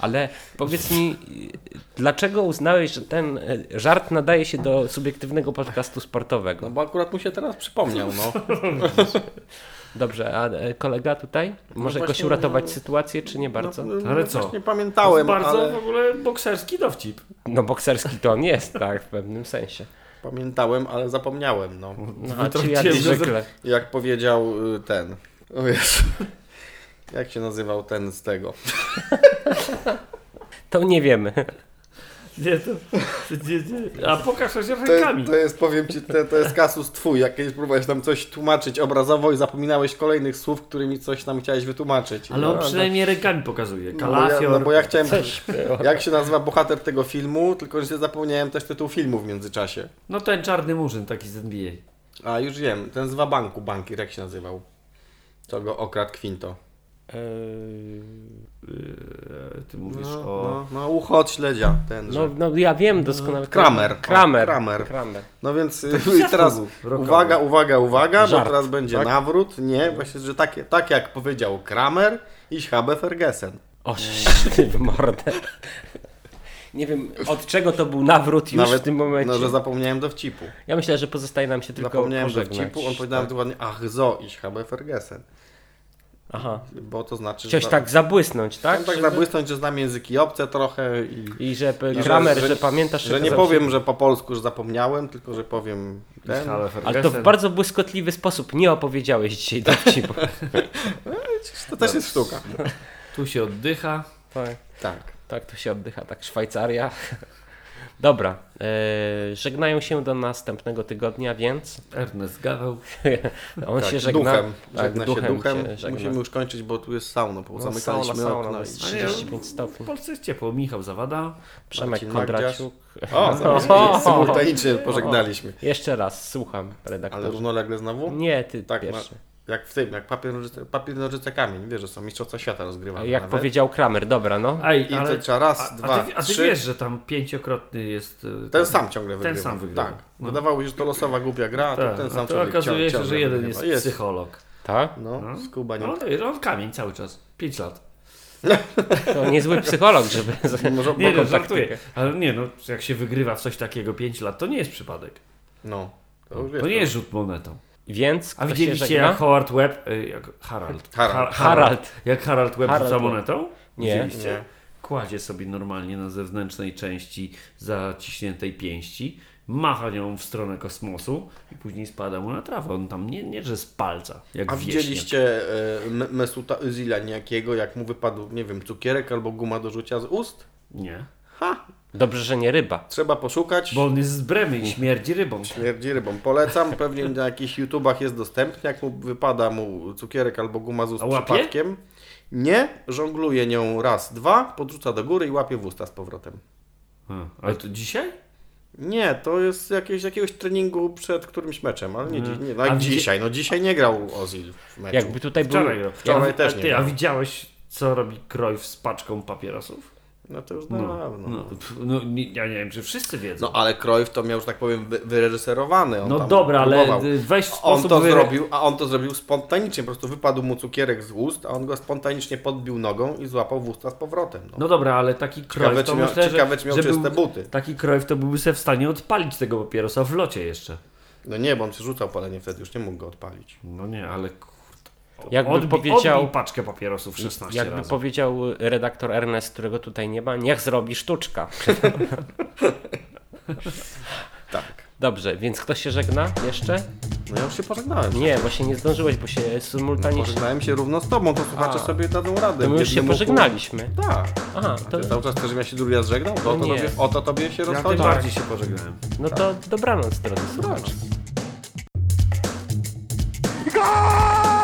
Ale powiedz mi, dlaczego uznałeś, że ten y, żart nadaje się do subiektywnego podcastu sportowego? No bo akurat mu się teraz przypomniał, no. Dobrze, a e, kolega tutaj? Może jakoś właśnie, uratować no- sytuację, czy nie bardzo? No, Ale no, co? To pamiętałem, bardzo ale... w ogóle bokserski dowcip. No bokserski to on jest, tak, w pewnym sensie. Pamiętałem, ale zapomniałem, no. No, a czy z- zwykle. Jak powiedział y, ten... O wiesz... Jak się nazywał ten z tego? To nie wiemy. Nie, to, nie, nie. A pokaż się To, rękami. to jest, powiem ci, to, to jest kasus twój. Jak kiedyś próbowałeś tam coś tłumaczyć obrazowo i zapominałeś kolejnych słów, którymi coś tam chciałeś wytłumaczyć. Ale on No, przynajmniej rękami pokazuje. No bo, ja, Kalafior. no bo ja chciałem... Coś. Jak się nazywa bohater tego filmu, tylko że zapomniałem też tytuł filmu w międzyczasie. No ten czarny murzyn taki z NBA. A już wiem, ten z Wabanku bankier, jak się nazywał? Co go okradł Quinto. Eee, Yy, ty mówisz No, o... no, no ucho śledzia, ten. No, no ja wiem doskonale. Kramer. Kramer. O, Kramer. Kramer. No więc y, Taki i teraz uwaga, uwaga, uwaga, Żart, bo teraz będzie tak? nawrót. Nie, właśnie, że tak, tak jak powiedział Kramer i Habe Ferguson. O, ty w mordę. Nie wiem, od czego to był nawrót już w tym momencie. No, że zapomniałem dowcipu. Ja myślę, że pozostaje nam się tylko Zapomniałem pożegnać. dowcipu, on powiedział tak. dokładnie ach zo iś Habe Ferguson. Aha. Bo to znaczy, Chciałeś że... tak zabłysnąć, tak? tak, tak Żeby- zabłysnąć, że znam języki obce trochę i... I że I że- że, że- pamiętasz, Że nie powiem, się- że po polsku, że zapomniałem, tylko że powiem ten. Ale to w bardzo błyskotliwy sposób nie opowiedziałeś dzisiaj dowcipu. To też jest sztuka. Tu się oddycha. tak, Tak. tak tu się oddycha, tak Szwajcaria. Dobra, e, żegnają się do następnego tygodnia, więc Ernest Gaweł. on tak, się żegna. duchem. tak, Żegna duchem się duchem. się żegna. Musimy już kończyć, bo tu jest sauna, bo No, zamykaliśmy sauna, sauna, okna. i- jest 35 W stopni. Polsce jest ciepło. Michał Zawada. Przemek Marcin Kondraciuk. O, O! symultanicznie pożegnaliśmy. Jeszcze raz, słucham, Ale redaktorze. równolegle znowu? Nie, ty Tak, pierwszy. Jak w tym, jak papier, nożyce, papier, nożyce, kamień. Wiesz, że są mistrzostwa świata A rozgrywane Jak nawet. powiedział Kramer, dobra, no. Ej, I ale... to trzeba raz, a, dwa, a ty, a ty trzy. wiesz, że tam pięciokrotny jest... y, Ten ten- sam ciągle Ten wygrywa. sam wygrywa. Tak. No. Wydawało się, że to losowa głupia gra, a Tak, to ten sam to człowiek okazuje się, że jeden wygrywa. jest, psycholog. Tak? No, No. z Kubanią. No, to on kamień cały czas. Pięć lat. To niezły psycholog, żeby... Może Nie, Mogą no, żartuję. Ale nie, no, jak się wygrywa w coś takiego 5 lat, to nie jest przypadek. No. To, wiesz, To nie jest rzut monetą. Więc A widzieliście jak Howard Webb, y, jak Harald. Harald. Ha- Harald. Jak Harald Webb Harald rzuca monetą? Nie. Widzieliście? Nie. Kładzie sobie normalnie na zewnętrznej części zaciśniętej pięści, macha nią w stronę kosmosu i później spada mu na trawę. On tam nie, nie że z palca, jak A wieśniak. widzieliście M- Mesuta Özila niejakiego, jak mu wypadł, nie wiem, cukierek albo guma do rzucia z ust? Nie. Ha! Dobrze, że nie ryba. Trzeba poszukać. Bo on jest z Bremy i śmierdzi rybą. Śmierdzi rybą. Polecam, pewnie na jakichś YouTubach jest dostępny, jak mu wypada mu cukierek albo guma z ust przypadkiem. Nie, żongluje nią raz, dwa, podrzuca do góry i łapie w usta z powrotem. A, ale to dzisiaj? Nie, to jest jakieś, jakiegoś treningu przed którymś meczem, ale nie, dzi- nie no A dzisiaj. No dzisiaj nie grał Ozil w meczu. Jakby tutaj był... Wczoraj. Wczoraj też a nie ty, a widziałeś, co robi Cruyff z paczką papierosów? No to już No, dawno. no, no, ja nie wiem, czy wszyscy wiedzą. No ale Cruyff to miał, że tak powiem, wy- wyreżyserowany. On No tam dobra, ale próbował. y, weź w On sposób... to wyre- zrobił, a on to zrobił spontanicznie. Po prostu wypadł mu cukierek z ust, a on go spontanicznie podbił nogą i złapał w usta z powrotem. No. No dobra, ale taki Cruyff to miał- myślę, ciekawe, czy miał że czyste był, buty. Taki Cruyff to byłby sobie w stanie odpalić tego papierosa w locie jeszcze. no nie, bo on przerzucał palenie wtedy, już nie mógł go odpalić. No nie, ale. Jakby Odbi- powiedział- Odbij paczkę papierosów 16 Jakby razy. powiedział redaktor Ernest, którego tutaj nie ma, niech zrobi sztuczka. Tak. Dobrze, więc kto się żegna jeszcze? No ja już się pożegnałem. Nie, właśnie nie zdążyłeś, bo się symultanicznie... Pożegnałem się równo z tobą, to słuchacze A. sobie dadzą radę. To my już się pożegnaliśmy. Tak. Aha, to, ty cały czas chcesz, żebym ja się drugi raz żegnał? To, No to nie. tobie, o to tobie się Ja rozchodzi. bardziej się pożegnałem. no to dobranoc, drodzy słuchacze. Gol!